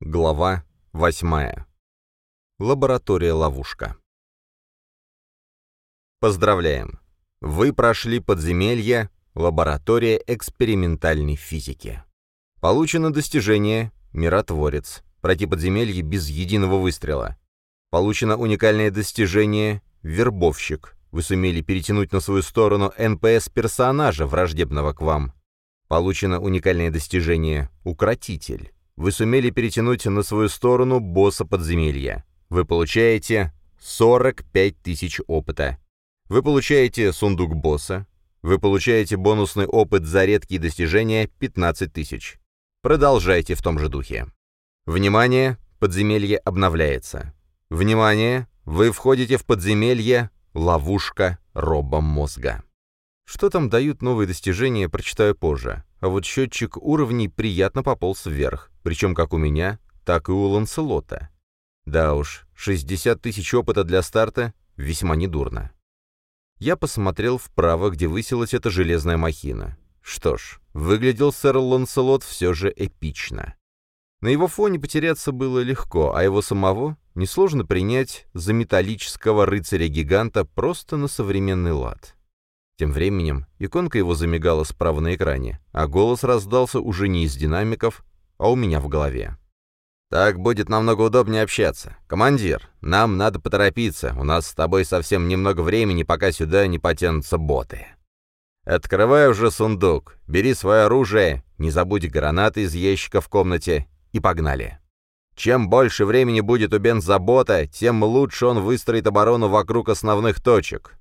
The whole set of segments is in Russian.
Глава 8. Лаборатория-ловушка. Поздравляем! Вы прошли подземелье Лаборатория экспериментальной физики. Получено достижение «Миротворец». Пройти подземелье без единого выстрела. Получено уникальное достижение «Вербовщик». Вы сумели перетянуть на свою сторону НПС-персонажа, враждебного к вам. Получено уникальное достижение «Укротитель». Вы сумели перетянуть на свою сторону босса подземелья. Вы получаете 45 тысяч опыта. Вы получаете сундук босса. Вы получаете бонусный опыт за редкие достижения 15 тысяч. Продолжайте в том же духе. Внимание! Подземелье обновляется. Внимание! Вы входите в подземелье «Ловушка робомозга». Что там дают новые достижения, прочитаю позже. А вот счетчик уровней приятно пополз вверх, причем как у меня, так и у Ланселота. Да уж, 60 тысяч опыта для старта весьма недурно. Я посмотрел вправо, где высилась эта железная махина. Что ж, выглядел сэр Ланселот все же эпично. На его фоне потеряться было легко, а его самого несложно принять за металлического рыцаря-гиганта просто на современный лад. Тем временем иконка его замигала справа на экране, а голос раздался уже не из динамиков, а у меня в голове. «Так будет намного удобнее общаться. Командир, нам надо поторопиться, у нас с тобой совсем немного времени, пока сюда не потянутся боты. Открывай уже сундук, бери свое оружие, не забудь гранаты из ящика в комнате и погнали. Чем больше времени будет у бензобота, тем лучше он выстроит оборону вокруг основных точек.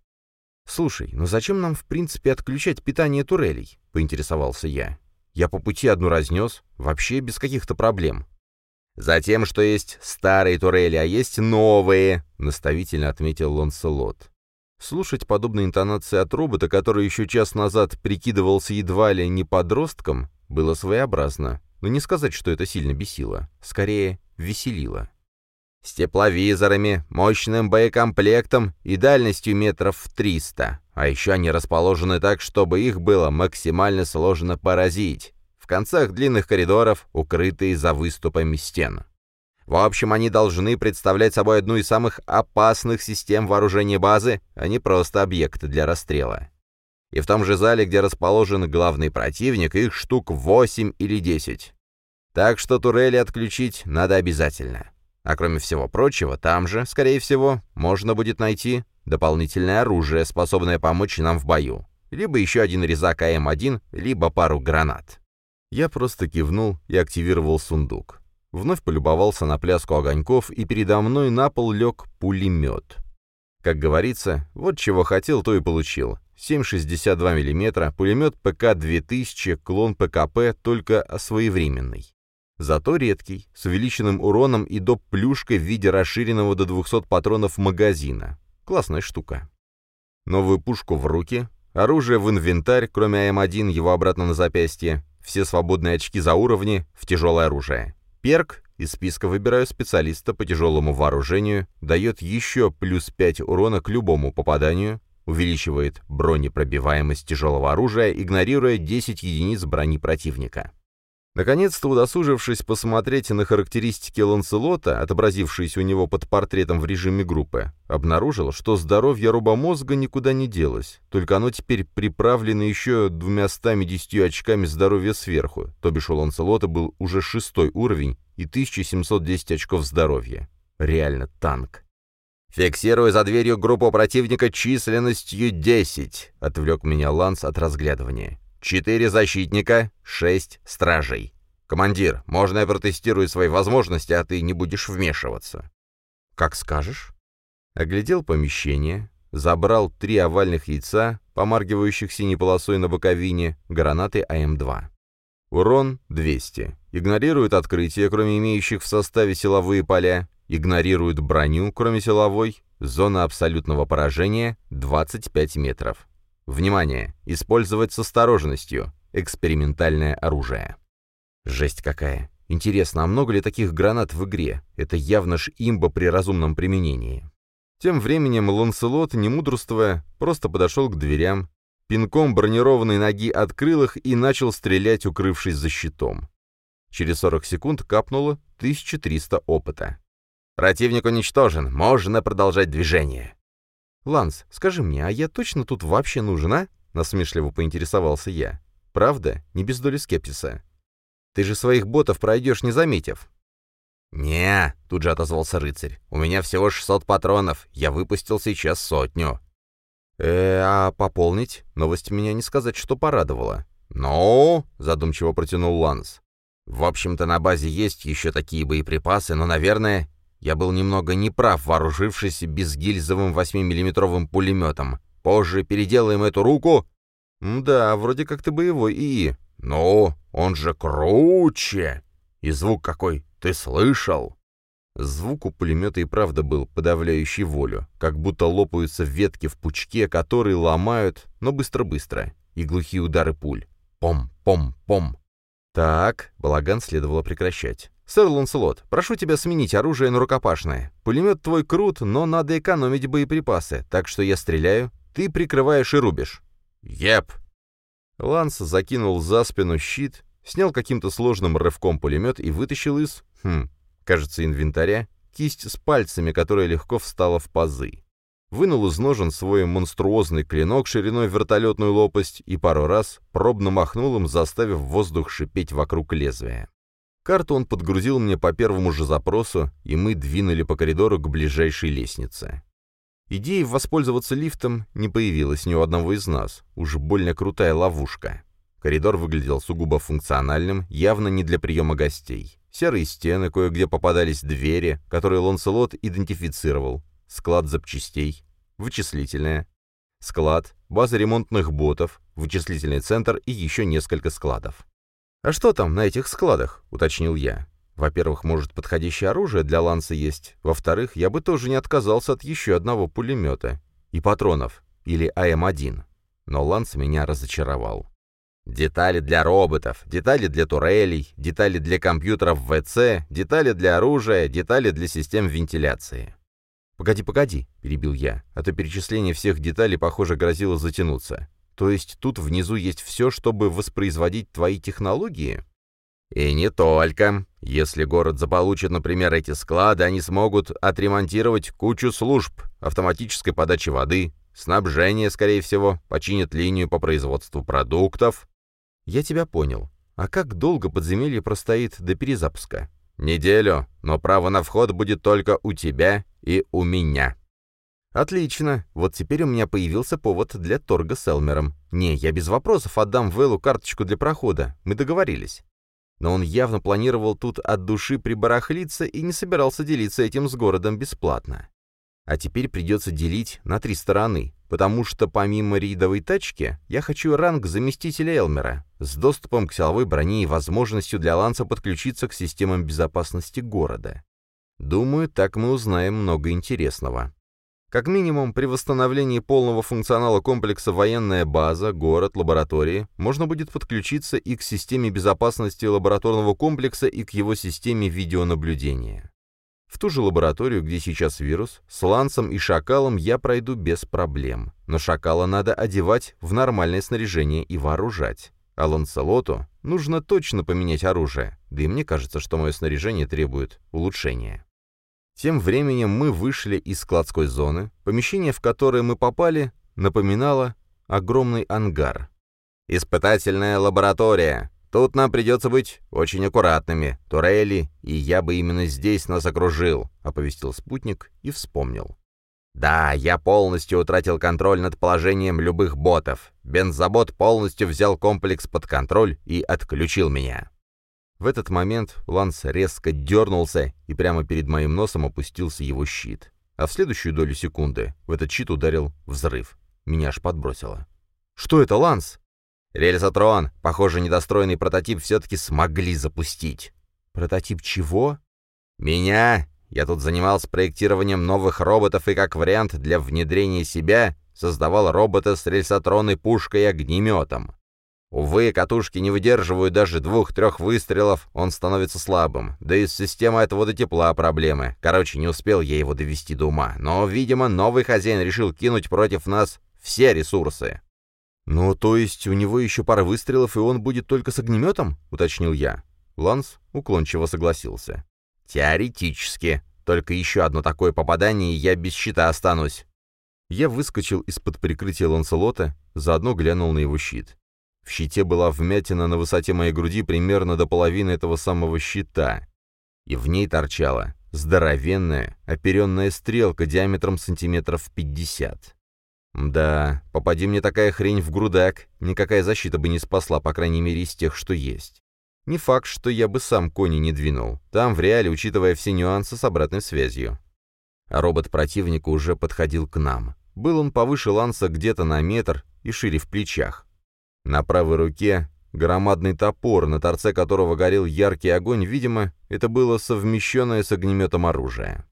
«Слушай, ну зачем нам в принципе отключать питание турелей?» — поинтересовался я. «Я по пути одну разнес, вообще без каких-то проблем». «Затем, что есть старые турели, а есть новые», — наставительно отметил Ланселот. Слушать подобные интонации от робота, который еще час назад прикидывался едва ли не подростком, было своеобразно, но не сказать, что это сильно бесило, скорее веселило с тепловизорами, мощным боекомплектом и дальностью метров в 300. А еще они расположены так, чтобы их было максимально сложно поразить. В концах длинных коридоров, укрытые за выступами стен. В общем, они должны представлять собой одну из самых опасных систем вооружения базы, а не просто объект для расстрела. И в том же зале, где расположен главный противник, их штук 8 или 10. Так что турели отключить надо обязательно. А кроме всего прочего, там же, скорее всего, можно будет найти дополнительное оружие, способное помочь нам в бою. Либо еще один резак АМ-1, либо пару гранат. Я просто кивнул и активировал сундук. Вновь полюбовался на пляску огоньков, и передо мной на пол лег пулемет. Как говорится, вот чего хотел, то и получил. 7,62 мм, пулемет ПК-2000, клон ПКП, только своевременный. Зато редкий, с увеличенным уроном и доп. плюшкой в виде расширенного до 200 патронов магазина. Классная штука. Новую пушку в руки, оружие в инвентарь, кроме АМ-1, его обратно на запястье, все свободные очки за уровни, в тяжелое оружие. Перк, из списка выбираю специалиста по тяжелому вооружению, дает еще плюс 5 урона к любому попаданию, увеличивает бронепробиваемость тяжелого оружия, игнорируя 10 единиц брони противника. Наконец-то, удосужившись посмотреть на характеристики Ланселота, отобразившиеся у него под портретом в режиме группы, обнаружил, что здоровье робомозга никуда не делось, только оно теперь приправлено еще двумястами десятью очками здоровья сверху, то бишь у Ланселота был уже шестой уровень и 1710 очков здоровья. Реально танк. «Фиксирую за дверью группу противника численностью 10», — отвлек меня Ланс от разглядывания. Четыре защитника, шесть стражей. Командир, можно я протестирую свои возможности, а ты не будешь вмешиваться? Как скажешь. Оглядел помещение, забрал три овальных яйца, помаргивающих синей полосой на боковине, гранаты АМ-2. Урон 200. Игнорирует открытие, кроме имеющих в составе силовые поля. Игнорирует броню, кроме силовой. Зона абсолютного поражения 25 метров. Внимание! Использовать с осторожностью. Экспериментальное оружие. Жесть какая. Интересно, а много ли таких гранат в игре? Это явно ж имба при разумном применении. Тем временем Ланселот, не мудрствуя, просто подошел к дверям, пинком бронированной ноги открыл их и начал стрелять, укрывшись за щитом. Через 40 секунд капнуло, 1300 опыта. Противник уничтожен, можно продолжать движение. «Ланс, скажи мне, а я точно тут вообще нужен, а?» — насмешливо поинтересовался я. «Правда? Не без доли скепсиса. Ты же своих ботов пройдешь, не заметив». «Не», — тут же отозвался рыцарь, — «у меня всего 600 патронов, я выпустил сейчас сотню». «Э, а пополнить? Новость меня не сказать, что порадовала». «Ну?» — задумчиво протянул Ланс. «В общем-то, на базе есть еще такие боеприпасы, но, наверное, я был немного неправ, вооружившись безгильзовым 8-миллиметровым пулеметом. Позже переделаем эту руку...» «Да, вроде как ты боевой ИИ». «Ну, он же круче!» «И звук какой, ты слышал?» Звук у пулемета и правда был подавляющий волю, как будто лопаются ветки в пучке, которые ломают, но быстро-быстро, и глухие удары пуль. Пом-пом-пом. Так, балаган следовало прекращать. «Сэр Ланселот, прошу тебя сменить оружие на рукопашное. Пулемет твой крут, но надо экономить боеприпасы, так что я стреляю, ты прикрываешь и рубишь». «Еп!» Ланс закинул за спину щит, снял каким-то сложным рывком пулемет и вытащил из, хм, кажется, инвентаря, кисть с пальцами, которая легко встала в пазы. Вынул из ножен свой монструозный клинок шириной в вертолетную лопасть и пару раз пробно махнул им, заставив воздух шипеть вокруг лезвия. Карту он подгрузил мне по первому же запросу, и мы двинули по коридору к ближайшей лестнице. Идеи воспользоваться лифтом не появилось ни у одного из нас. Уж больно крутая ловушка. Коридор выглядел сугубо функциональным, явно не для приема гостей. Серые стены, кое-где попадались двери, которые Ланселот идентифицировал. Склад запчастей, вычислительная. Склад, база ремонтных ботов, вычислительный центр и еще несколько складов. «А что там на этих складах?» — уточнил я. «Во-первых, может, подходящее оружие для Ланса есть. Во-вторых, я бы тоже не отказался от еще одного пулемета. И патронов. Или АМ-1». Но Ланс меня разочаровал. Детали для роботов, детали для турелей, детали для компьютеров ВЦ, детали для оружия, детали для систем вентиляции. «Погоди, погоди», — перебил я, а то перечисление всех деталей, похоже, грозило затянуться. То есть тут внизу есть все, чтобы воспроизводить твои технологии? И не только. Если город заполучит, например, эти склады, они смогут отремонтировать кучу служб, автоматической подачи воды, снабжение, скорее всего, починят линию по производству продуктов. Я тебя понял. А как долго подземелье простоит до перезапуска? Неделю, но право на вход будет только у тебя и у меня. «Отлично. Вот теперь у меня появился повод для торга с Элмером. Не, я без вопросов отдам Вэллу карточку для прохода. Мы договорились». Но он явно планировал тут от души прибарахлиться и не собирался делиться этим с городом бесплатно. А теперь придется делить на три стороны, потому что помимо рейдовой тачки я хочу ранг заместителя Элмера с доступом к силовой броне и возможностью для Ланса подключиться к системам безопасности города. Думаю, так мы узнаем много интересного. Как минимум, при восстановлении полного функционала комплекса военная база, город, лаборатории можно будет подключиться и к системе безопасности лабораторного комплекса, и к его системе видеонаблюдения. В ту же лабораторию, где сейчас вирус, с Лансом и Шакалом я пройду без проблем. Но Шакала надо одевать в нормальное снаряжение и вооружать. А Ланселоту нужно точно поменять оружие, да и мне кажется, что мое снаряжение требует улучшения. Тем временем мы вышли из складской зоны. Помещение, в которое мы попали, напоминало огромный ангар. «Испытательная лаборатория. Тут нам придется быть очень аккуратными. Турели, и я бы именно здесь нас окружил», — оповестил спутник и вспомнил. «Да, я полностью утратил контроль над положением любых ботов. Бензобот полностью взял комплекс под контроль и отключил меня». В этот момент Ланс резко дернулся, и прямо перед моим носом опустился его щит. А в следующую долю секунды в этот щит ударил взрыв. Меня аж подбросило. «Что это, Ланс?» «Рельсотрон. Похоже, недостроенный прототип все-таки смогли запустить». «Прототип чего?» «Меня. Я тут занимался проектированием новых роботов и как вариант для внедрения себя создавал робота с рельсотронной пушкой и огнеметом. Увы, катушки не выдерживают даже двух-трех выстрелов, он становится слабым. Да и с системой отвода тепла проблемы. Короче, не успел я его довести до ума. Но, видимо, новый хозяин решил кинуть против нас все ресурсы. «Ну, то есть у него еще пара выстрелов, и он будет только с огнеметом?» — уточнил я. Ланс уклончиво согласился. «Теоретически. Только еще одно такое попадание, и я без щита останусь». Я выскочил из-под прикрытия Ланселота, заодно глянул на его щит. В щите была вмятина на высоте моей груди примерно до половины этого самого щита, и в ней торчала здоровенная, оперенная стрелка диаметром сантиметров пятьдесят. Да, попади мне такая хрень в грудак, никакая защита бы не спасла, по крайней мере, из тех, что есть. Не факт, что я бы сам кони не двинул. Там, в реале, учитывая все нюансы с обратной связью. А робот противника уже подходил к нам. Был он повыше ланса где-то на метр и шире в плечах. На правой руке громадный топор, на торце которого горел яркий огонь, видимо, это было совмещенное с огнеметом оружие.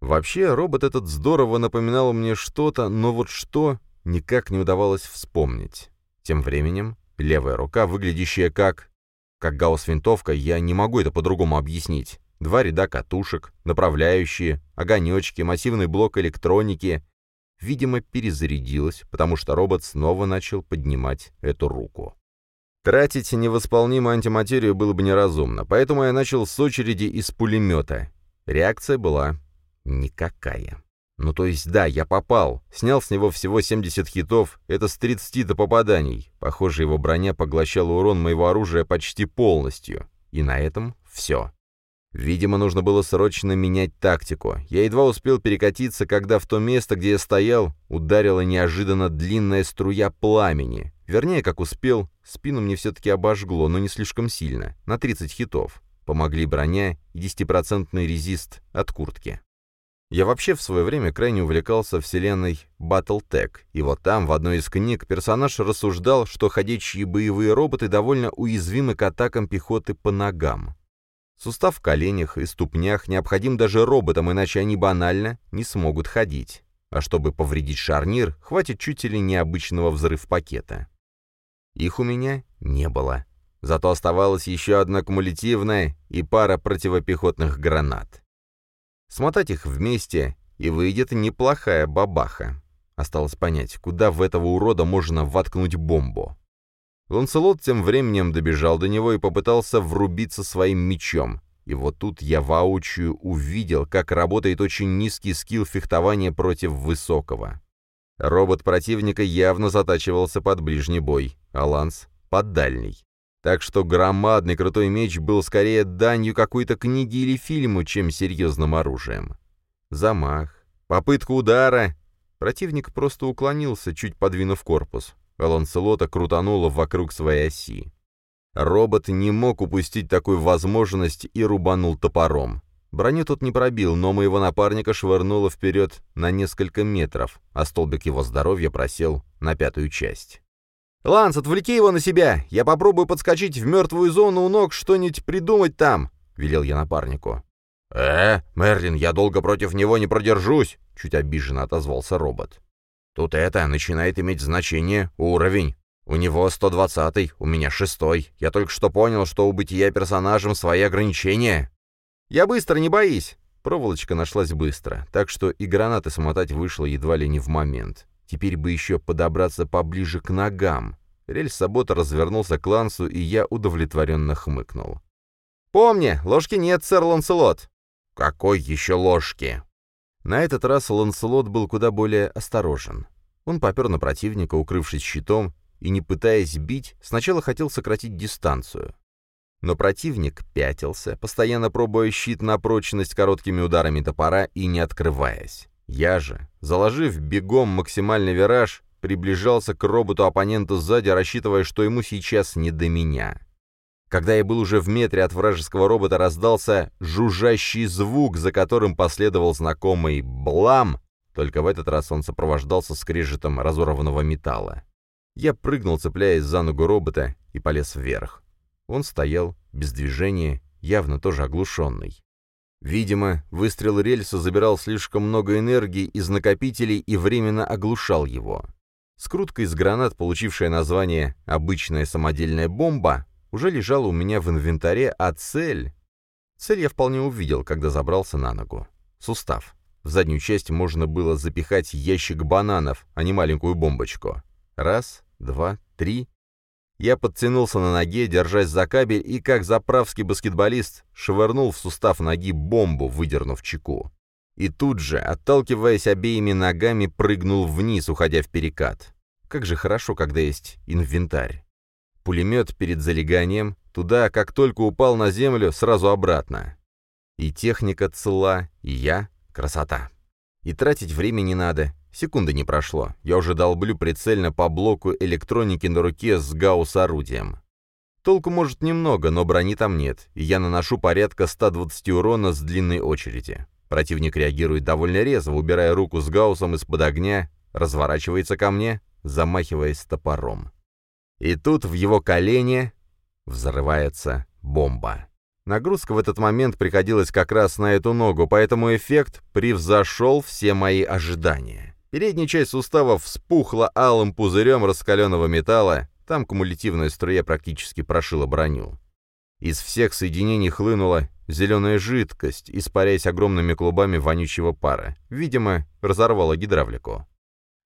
Вообще, робот этот здорово напоминал мне что-то, но вот что, никак не удавалось вспомнить. Тем временем, левая рука, выглядящая как... Как гаусс-винтовка, я не могу это по-другому объяснить. Два ряда катушек, направляющие, огонечки, массивный блок электроники. Видимо, перезарядилась, потому что робот снова начал поднимать эту руку. Тратить невосполнимую антиматерию было бы неразумно, поэтому я начал с очереди из пулемета. Реакция была никакая. Ну то есть да, я попал. Снял с него всего 70 хитов, это с 30 до попаданий. Похоже, его броня поглощала урон моего оружия почти полностью. И на этом все. Видимо, нужно было срочно менять тактику. Я едва успел перекатиться, когда в то место, где я стоял, ударила неожиданно длинная струя пламени. Вернее, как успел, спину мне все-таки обожгло, но не слишком сильно, на 30 хитов. Помогли броня и 10% резист от куртки. Я вообще в свое время крайне увлекался вселенной Battletech, и вот там, в одной из книг, персонаж рассуждал, что ходячие боевые роботы довольно уязвимы к атакам пехоты по ногам. Сустав в коленях и ступнях необходим даже роботам, иначе они банально не смогут ходить. А чтобы повредить шарнир, хватит чуть ли необычного взрыв-пакета. Их у меня не было. Зато оставалась еще одна кумулятивная и пара противопехотных гранат. Смотать их вместе, и выйдет неплохая бабаха. Осталось понять, куда в этого урода можно воткнуть бомбу. Ланселот тем временем добежал до него и попытался врубиться своим мечом. И вот тут я воочию увидел, как работает очень низкий скилл фехтования против высокого. Робот противника явно затачивался под ближний бой, а Ланс — под дальний. Так что громадный крутой меч был скорее данью какой-то книги или фильму, чем серьезным оружием. Замах, попытка удара. Противник просто уклонился, чуть подвинув корпус. Ланселота крутануло вокруг своей оси. Робот не мог упустить такую возможность и рубанул топором. Броню тот не пробил, но моего напарника швырнуло вперед на несколько метров, а столбик его здоровья просел на пятую часть. «Ланс, отвлеки его на себя! Я попробую подскочить в мертвую зону у ног, что-нибудь придумать там!» — велел я напарнику. «Э, Мерлин, я долго против него не продержусь!» — чуть обиженно отозвался робот. «Тут это начинает иметь значение, уровень. У него 120-й, у меня шестой. Я только что понял, что у бытия персонажем свои ограничения». «Я быстро, не боись!» Проволочка нашлась быстро, так что и гранаты смотать вышло едва ли не в момент. Теперь бы еще подобраться поближе к ногам. Рельс Сабота развернулся к Лансу, и я удовлетворенно хмыкнул. «Помни, ложки нет, сэр Ланселот!» «Какой еще ложки?» На этот раз Ланселот был куда более осторожен. Он попер на противника, укрывшись щитом, и, не пытаясь бить, сначала хотел сократить дистанцию. Но противник пятился, постоянно пробуя щит на прочность короткими ударами топора и не открываясь. Я же, заложив бегом максимальный вираж, приближался к роботу оппонента сзади, рассчитывая, что ему сейчас не до меня. Когда я был уже в метре от вражеского робота, раздался жужжащий звук, за которым последовал знакомый «блам», только в этот раз он сопровождался скрежетом разорванного металла. Я прыгнул, цепляясь за ногу робота, и полез вверх. Он стоял, без движения, явно тоже оглушенный. Видимо, выстрел рельса забирал слишком много энергии из накопителей и временно оглушал его. Скрутка из гранат, получившая название «обычная самодельная бомба», уже лежала у меня в инвентаре, а цель... Цель я вполне увидел, когда забрался на ногу. Сустав. В заднюю часть можно было запихать ящик бананов, а не маленькую бомбочку. Раз, два, три. Я подтянулся на ноге, держась за кабель, и, как заправский баскетболист, швырнул в сустав ноги бомбу, выдернув чеку. И тут же, отталкиваясь обеими ногами, прыгнул вниз, уходя в перекат. Как же хорошо, когда есть инвентарь. Пулемет перед залеганием, туда, как только упал на землю, сразу обратно. И техника цела, и я — красота. И тратить время не надо, секунды не прошло. Я уже долблю прицельно по блоку электроники на руке с гаусс-орудием. Толку может немного, но брони там нет, и я наношу порядка 120 урона с длинной очереди. Противник реагирует довольно резво, убирая руку с гаусом из-под огня, разворачивается ко мне, замахиваясь топором. И тут в его колене взрывается бомба. Нагрузка в этот момент приходилась как раз на эту ногу, поэтому эффект превзошел все мои ожидания. Передняя часть сустава вспухла алым пузырем раскаленного металла, там кумулятивная струя практически прошила броню. Из всех соединений хлынула зеленая жидкость, испаряясь огромными клубами вонючего пара. Видимо, разорвала гидравлику.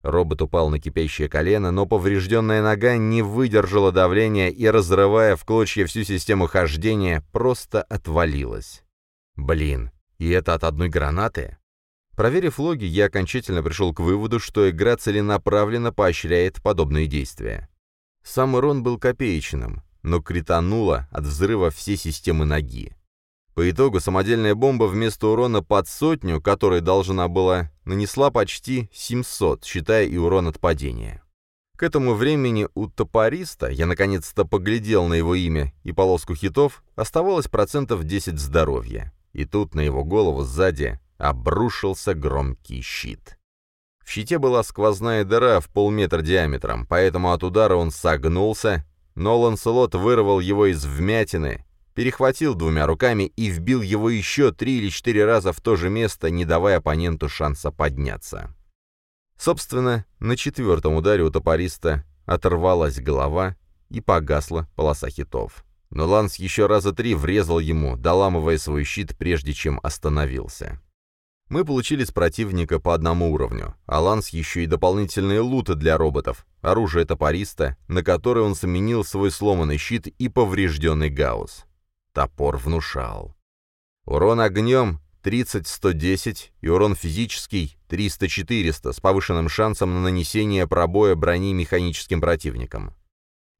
Робот упал на кипящее колено, но поврежденная нога не выдержала давления и, разрывая в клочья всю систему хождения, просто отвалилась. Блин, и это от одной гранаты? Проверив логи, я окончательно пришел к выводу, что игра целенаправленно поощряет подобные действия. Сам урон был копеечным, но критануло от взрыва все системы ноги. По итогу самодельная бомба вместо урона под сотню, которая должна была, нанесла почти 700, считая и урон от падения. К этому времени у топориста, я наконец-то поглядел на его имя и полоску хитов, оставалось процентов 10 здоровья. И тут на его голову сзади обрушился громкий щит. В щите была сквозная дыра в полметра диаметром, поэтому от удара он согнулся, но Ланселот вырвал его из вмятины перехватил двумя руками и вбил его еще три или четыре раза в то же место, не давая оппоненту шанса подняться. Собственно, на четвертом ударе у топориста оторвалась голова и погасла полоса хитов. Но Ланс еще раза три врезал ему, доламывая свой щит, прежде чем остановился. Мы получили с противника по одному уровню, а Ланс еще и дополнительные луты для роботов, оружие топориста, на которое он заменил свой сломанный щит и поврежденный гаусс. Топор внушал. Урон огнем 30-110 и урон физический 300-400 с повышенным шансом на нанесение пробоя брони механическим противникам.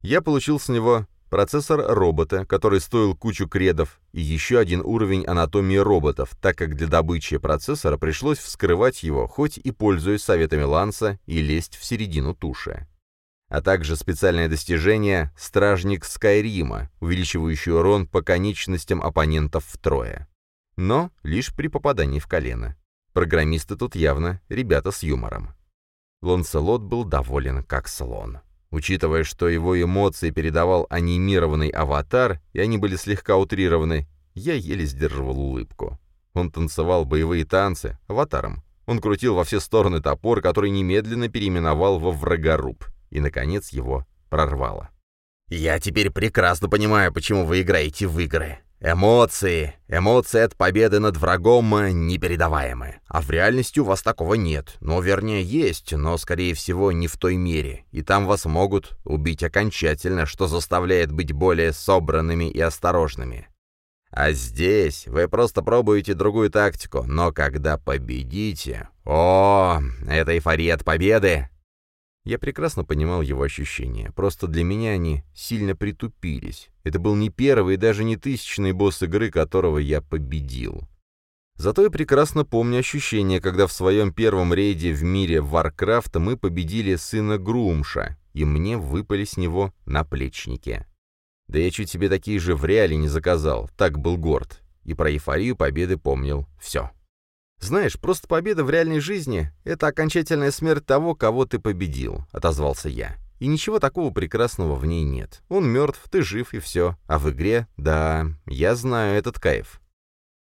Я получил с него процессор робота, который стоил кучу кредов, и еще один уровень анатомии роботов, так как для добычи процессора пришлось вскрывать его, хоть и пользуясь советами Ланса, и лезть в середину туши а также специальное достижение «Стражник Скайрима», увеличивающий урон по конечностям оппонентов втрое. Но лишь при попадании в колено. Программисты тут явно ребята с юмором. Ланселот был доволен как слон. Учитывая, что его эмоции передавал анимированный аватар, и они были слегка утрированы, я еле сдерживал улыбку. Он танцевал боевые танцы аватаром. Он крутил во все стороны топор, который немедленно переименовал во врагоруб и, наконец, его прорвало. «Я теперь прекрасно понимаю, почему вы играете в игры. Эмоции, эмоции от победы над врагом непередаваемы. А в реальности у вас такого нет. Ну, вернее, есть, но, скорее всего, не в той мере. И там вас могут убить окончательно, что заставляет быть более собранными и осторожными. А здесь вы просто пробуете другую тактику, но когда победите... О, это эйфория от победы! Я прекрасно понимал его ощущения, просто для меня они сильно притупились. Это был не первый и даже не тысячный босс игры, которого я победил. Зато я прекрасно помню ощущение, когда в своем первом рейде в мире Варкрафта мы победили сына Грумша, и мне выпали с него наплечники. Да я чуть себе такие же в реале не заказал, так был горд, и про эйфорию победы помнил все. «Знаешь, просто победа в реальной жизни — это окончательная смерть того, кого ты победил», — отозвался я. «И ничего такого прекрасного в ней нет. Он мертв, ты жив, и все. А в игре, да, я знаю этот кайф».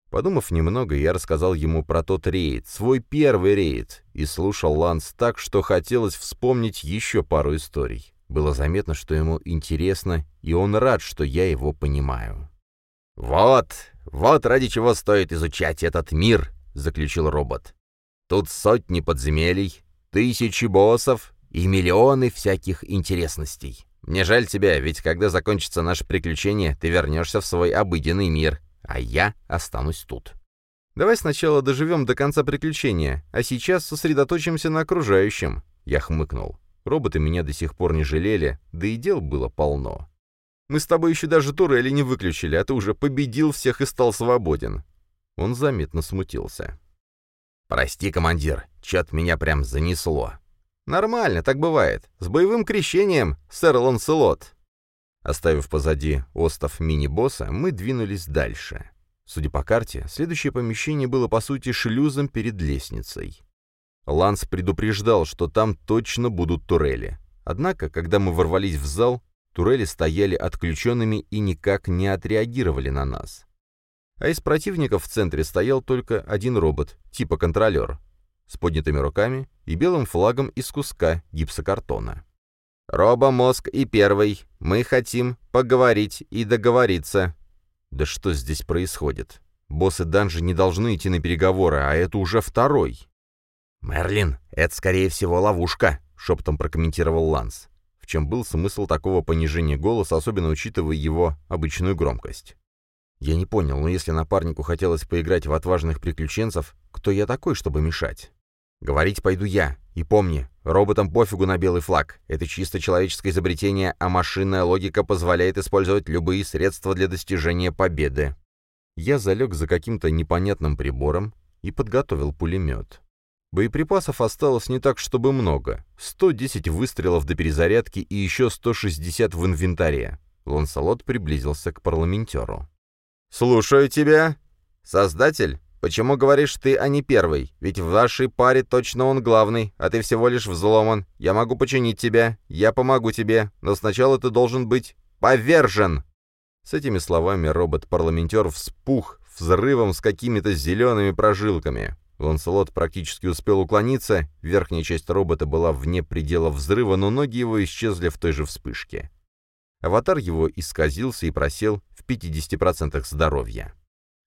Подумав немного, я рассказал ему про тот рейд, свой первый рейд, и слушал Ланс так, что хотелось вспомнить еще пару историй. Было заметно, что ему интересно, и он рад, что я его понимаю. «Вот, вот ради чего стоит изучать этот мир», — заключил робот. «Тут сотни подземелий, тысячи боссов и миллионы всяких интересностей. Мне жаль тебя, ведь когда закончится наше приключение, ты вернешься в свой обыденный мир, а я останусь тут. Давай сначала доживем до конца приключения, а сейчас сосредоточимся на окружающем. Я хмыкнул. Роботы меня до сих пор не жалели, да и дел было полно. Мы с тобой еще даже турели не выключили, а ты уже победил всех и стал свободен. Он заметно смутился. «Прости, командир, чё-то меня прям занесло». «Нормально, так бывает. С боевым крещением, сэр Ланселот». Оставив позади остов мини-босса, мы двинулись дальше. Судя по карте, следующее помещение было по сути шлюзом перед лестницей. Ланс предупреждал, что там точно будут турели. Однако, когда мы ворвались в зал, турели стояли отключенными и никак не отреагировали на нас. А из противников в центре стоял только один робот, типа контролер, с поднятыми руками и белым флагом из куска гипсокартона. «Робомозг и первый. Мы хотим поговорить и договориться». Да что здесь происходит? Боссы данжи не должны идти на переговоры, а это уже второй. «Мерлин, это, скорее всего, ловушка», — шепотом прокомментировал Ланс. В чем был смысл такого понижения голоса, особенно учитывая его обычную громкость? Я не понял, но если напарнику хотелось поиграть в отважных приключенцев, кто я такой, чтобы мешать? Говорить пойду я. И помни, роботам пофигу на белый флаг. Это чисто человеческое изобретение, а машинная логика позволяет использовать любые средства для достижения победы. Я залег за каким-то непонятным прибором и подготовил пулемет. Боеприпасов осталось не так, чтобы много. 110 выстрелов до перезарядки и еще 160 в инвентаре. Ланселот приблизился к парламентеру. «Слушаю тебя. Создатель, почему говоришь ты, а не первый? Ведь в вашей паре точно он главный, а ты всего лишь взломан. Я могу починить тебя, я помогу тебе, но сначала ты должен быть повержен!» С этими словами робот-парламентер вспух взрывом с какими-то зелеными прожилками. Ланселот практически успел уклониться, верхняя часть робота была вне предела взрыва, но ноги его исчезли в той же вспышке. Аватар его исказился и просел в 50% здоровья.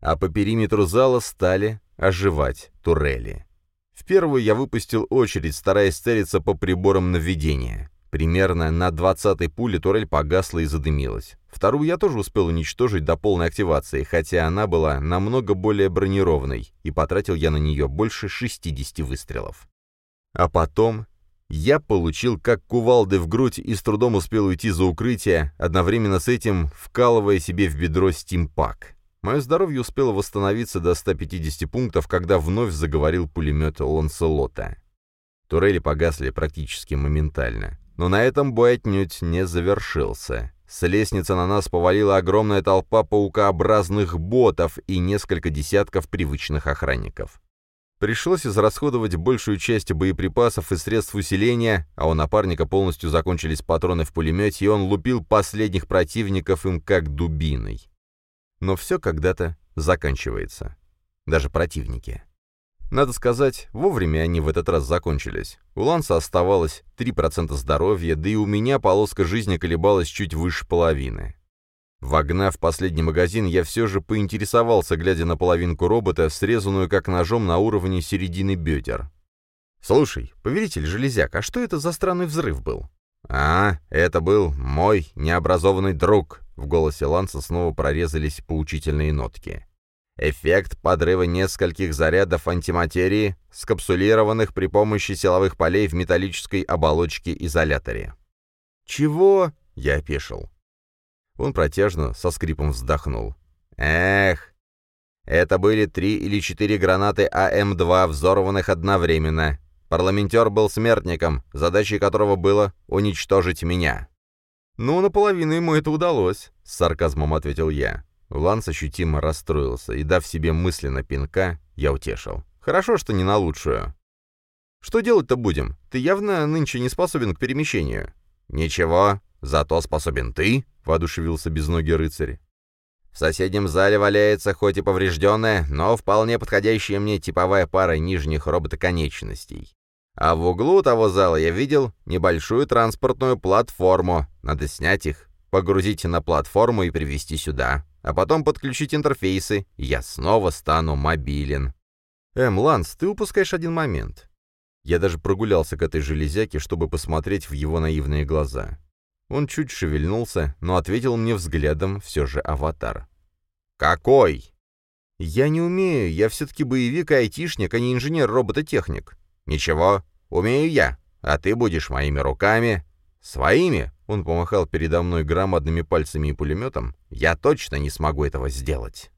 А по периметру зала стали оживать турели. В первую я выпустил очередь, стараясь целиться по приборам наведения. Примерно на 20-й пуле турель погасла и задымилась. Вторую я тоже успел уничтожить до полной активации, хотя она была намного более бронированной, и потратил я на нее больше 60 выстрелов. А потом я получил как кувалды в грудь и с трудом успел уйти за укрытие, одновременно с этим вкалывая себе в бедро стимпак. Мое здоровье успело восстановиться до 150 пунктов, когда вновь заговорил пулемет Ланселота. Турели погасли практически моментально. Но на этом бой отнюдь не завершился. С лестницы на нас повалила огромная толпа паукообразных ботов и несколько десятков привычных охранников. Пришлось израсходовать большую часть боеприпасов и средств усиления, а у напарника полностью закончились патроны в пулемете, и он лупил последних противников им как дубиной. Но все когда-то заканчивается. Даже противники. Надо сказать, вовремя они в этот раз закончились. У Ланса оставалось 3% здоровья, да и у меня полоска жизни колебалась чуть выше половины. Вогнав последний магазин, я все же поинтересовался, глядя на половинку робота, срезанную как ножом на уровне середины бедер. «Слушай, повелитель железяк, а что это за странный взрыв был?» «А, это был мой необразованный друг», — в голосе Ланса снова прорезались поучительные нотки. Эффект подрыва нескольких зарядов антиматерии, скапсулированных при помощи силовых полей в металлической оболочке-изоляторе. «Чего?» — я опешил. Он протяжно, со скрипом вздохнул. «Эх, это были три или четыре гранаты АМ-2, взорванных одновременно. Парламентер был смертником, задачей которого было уничтожить меня». «Ну, наполовину ему это удалось», — с сарказмом ответил я. Ланс ощутимо расстроился, и, дав себе мысленно пинка, я утешил. «Хорошо, что не на лучшую». «Что делать-то будем? Ты явно нынче не способен к перемещению». «Ничего, зато способен ты», — воодушевился безногий рыцарь. «В соседнем зале валяется хоть и поврежденная, но вполне подходящая мне типовая пара нижних роботоконечностей. А в углу того зала я видел небольшую транспортную платформу. Надо снять их, погрузить на платформу и привезти сюда а потом подключить интерфейсы, я снова стану мобилен. Эм, Ланс, ты упускаешь один момент. Я даже прогулялся к этой железяке, чтобы посмотреть в его наивные глаза. Он чуть шевельнулся, но ответил мне взглядом все же аватар. «Какой?» «Я не умею, я все-таки боевик и айтишник, а не инженер-робототехник». «Ничего, умею я, а ты будешь моими руками». «Своими?» — он помахал передо мной громадными пальцами и пулеметом. «Я точно не смогу этого сделать».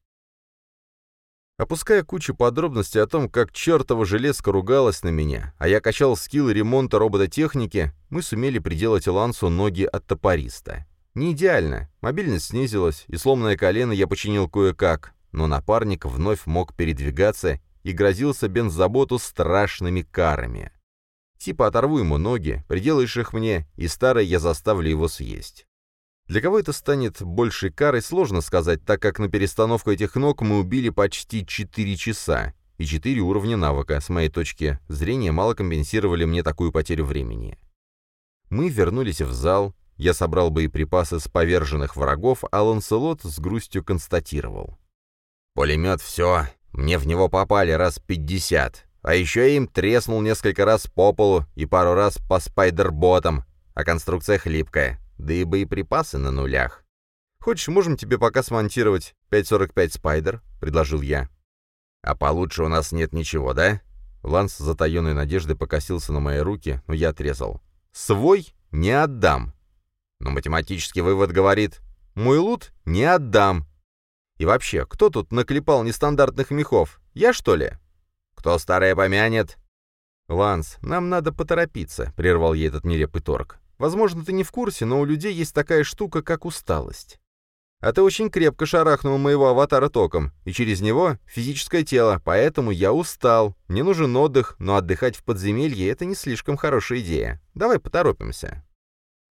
Опуская кучу подробностей о том, как чертова железка ругалась на меня, а я качал скиллы ремонта робототехники, мы сумели приделать Лансу ноги от топориста. Не идеально, мобильность снизилась, и сломанное колено я починил кое-как, но напарник вновь мог передвигаться и грозился бензоботу страшными карами. Типа оторву ему ноги, приделаешь их мне, и старое я заставлю его съесть. Для кого это станет большей карой, сложно сказать, так как на перестановку этих ног мы убили почти 4 часа, и 4 уровня навыка, с моей точки зрения, мало компенсировали мне такую потерю времени. Мы вернулись в зал, я собрал боеприпасы с поверженных врагов, а Ланселот с грустью констатировал. «Пулемет — все, мне в него попали раз пятьдесят, а еще им треснул несколько раз по полу и пару раз по спайдерботам, а конструкция хлипкая, да и боеприпасы на нулях. «Хочешь, можем тебе пока смонтировать 5.45 Спайдер?» — предложил я. «А получше у нас нет ничего, да?» Ланс с затаенной надеждой покосился на мои руки, но я отрезал. «Свой не отдам». Но математический вывод говорит, «Мой лут не отдам». И вообще, кто тут наклепал нестандартных мехов? Я, что ли? Кто старое помянет? «Ланс, нам надо поторопиться», — прервал ей этот нелепый торг. Возможно, ты не в курсе, но у людей есть такая штука, как усталость. А ты очень крепко шарахнул моего аватара током, и через него физическое тело, поэтому я устал. Мне нужен отдых, но отдыхать в подземелье — это не слишком хорошая идея. Давай поторопимся».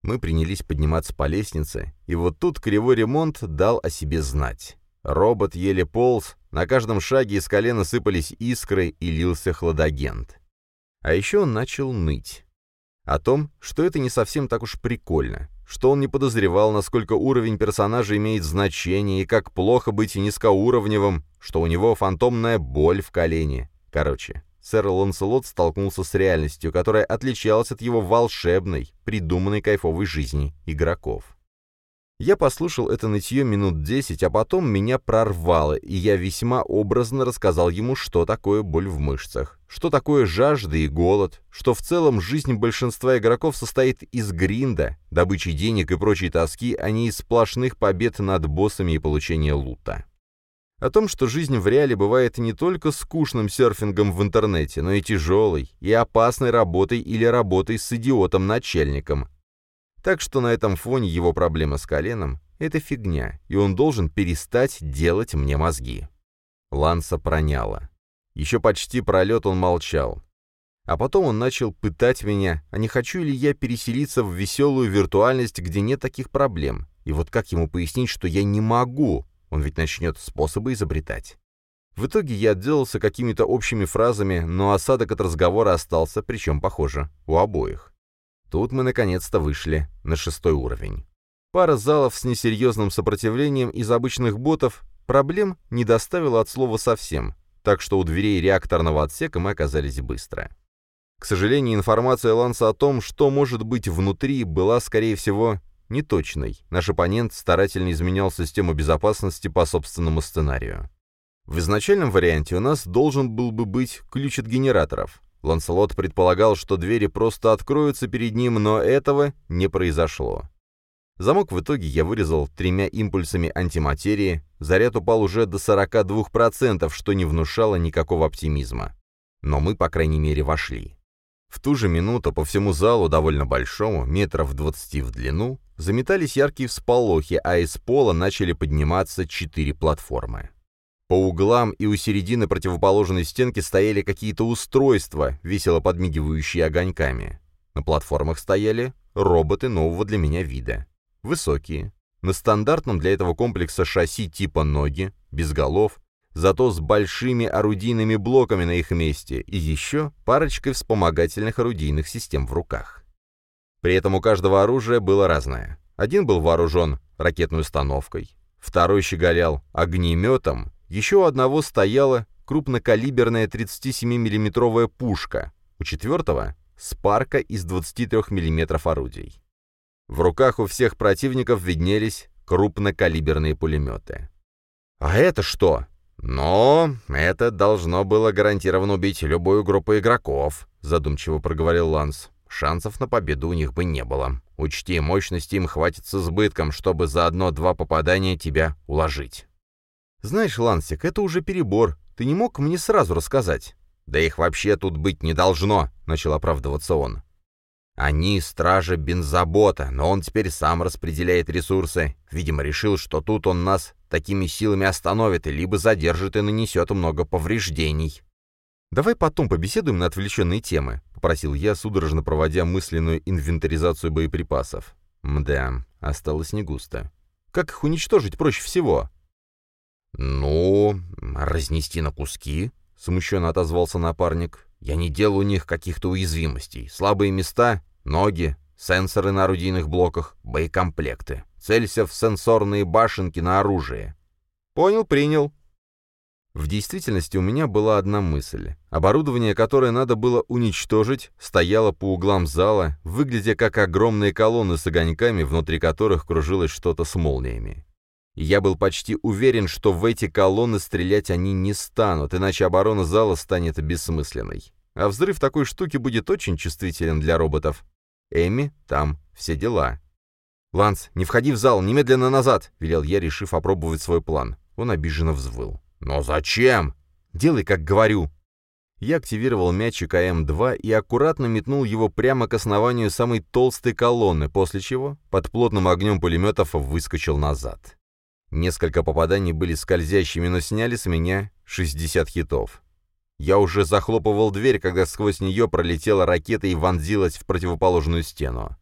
Мы принялись подниматься по лестнице, и вот тут кривой ремонт дал о себе знать. Робот еле полз, на каждом шаге из колена сыпались искры и лился хладагент. А еще он начал ныть. О том, что это не совсем так уж прикольно, что он не подозревал, насколько уровень персонажа имеет значение и как плохо быть низкоуровневым, что у него фантомная боль в колене. Короче, сэр Ланселот столкнулся с реальностью, которая отличалась от его волшебной, придуманной кайфовой жизни игроков. Я послушал это нытье минут десять, а потом меня прорвало, и я весьма образно рассказал ему, что такое боль в мышцах, что такое жажда и голод, что в целом жизнь большинства игроков состоит из гринда, добычи денег и прочей тоски, а не из сплошных побед над боссами и получения лута. О том, что жизнь в реале бывает не только скучным серфингом в интернете, но и тяжелой, и опасной работой или работой с идиотом-начальником, так что на этом фоне его проблема с коленом — это фигня, и он должен перестать делать мне мозги. Ланса проняло. Еще почти пролет он молчал. А потом он начал пытать меня, а не хочу ли я переселиться в веселую виртуальность, где нет таких проблем. И вот как ему пояснить, что я не могу? Он ведь начнет способы изобретать. В итоге я отделался какими-то общими фразами, но осадок от разговора остался, причем, похоже, у обоих. Тут мы наконец-то вышли на шестой уровень. Пара залов с несерьезным сопротивлением из обычных ботов проблем не доставила от слова совсем, так что у дверей реакторного отсека мы оказались быстро. К сожалению, информация Ланса о том, что может быть внутри, была, скорее всего, неточной. Наш оппонент старательно изменял систему безопасности по собственному сценарию. В изначальном варианте у нас должен был бы быть ключ от генераторов. Ланселот предполагал, что двери просто откроются перед ним, но этого не произошло. Замок в итоге я вырезал тремя импульсами антиматерии, заряд упал уже до 42%, что не внушало никакого оптимизма. Но мы, по крайней мере, вошли. В ту же минуту по всему залу, довольно большому, метров 20 в длину, заметались яркие всполохи, а из пола начали подниматься четыре платформы. По углам и у середины противоположной стенки стояли какие-то устройства, весело подмигивающие огоньками. На платформах стояли роботы нового для меня вида. Высокие. На стандартном для этого комплекса шасси типа ноги, без голов, зато с большими орудийными блоками на их месте и еще парочкой вспомогательных орудийных систем в руках. При этом у каждого оружия было разное. Один был вооружен ракетной установкой, второй щеголял огнеметом, еще у одного стояла крупнокалиберная 37 миллиметровая пушка, у четвертого — спарка из 23 мм орудий. В руках у всех противников виднелись крупнокалиберные пулеметы. «А это что?» «Но это должно было гарантированно убить любую группу игроков», — задумчиво проговорил Ланс. «Шансов на победу у них бы не было. Учти, мощности им хватит с избытком, чтобы за одно-два попадания тебя уложить». «Знаешь, Лансик, это уже перебор. Ты не мог мне сразу рассказать?» «Да их вообще тут быть не должно», — начал оправдываться он. «Они — стражи бензобота, но он теперь сам распределяет ресурсы. Видимо, решил, что тут он нас такими силами остановит, либо задержит и нанесет много повреждений». «Давай потом побеседуем на отвлеченные темы», — попросил я, судорожно проводя мысленную инвентаризацию боеприпасов. Мда, осталось не густо. Как их уничтожить проще всего? «Ну, разнести на куски», — смущенно отозвался напарник. «Я не делаю у них каких-то уязвимостей. Слабые места — ноги, сенсоры на орудийных блоках, боекомплекты. Целься в сенсорные башенки на оружие». «Понял, принял», в действительности у меня была одна мысль. Оборудование, которое надо было уничтожить, стояло по углам зала, выглядя как огромные колонны с огоньками, внутри которых кружилось что-то с молниями. Я был почти уверен, что в эти колонны стрелять они не станут, иначе оборона зала станет бессмысленной. А взрыв такой штуки будет очень чувствителен для роботов. Эми, там, все дела. «Ланс, не входи в зал, немедленно назад!» — велел я, решив опробовать свой план. Он обиженно взвыл. «Но зачем?» «Делай, как говорю». Я активировал мячик АМ-2 и аккуратно метнул его прямо к основанию самой толстой колонны, после чего под плотным огнем пулеметов выскочил назад. Несколько попаданий были скользящими, но сняли с меня 60 хитов. Я уже захлопывал дверь, когда сквозь нее пролетела ракета и вонзилась в противоположную стену.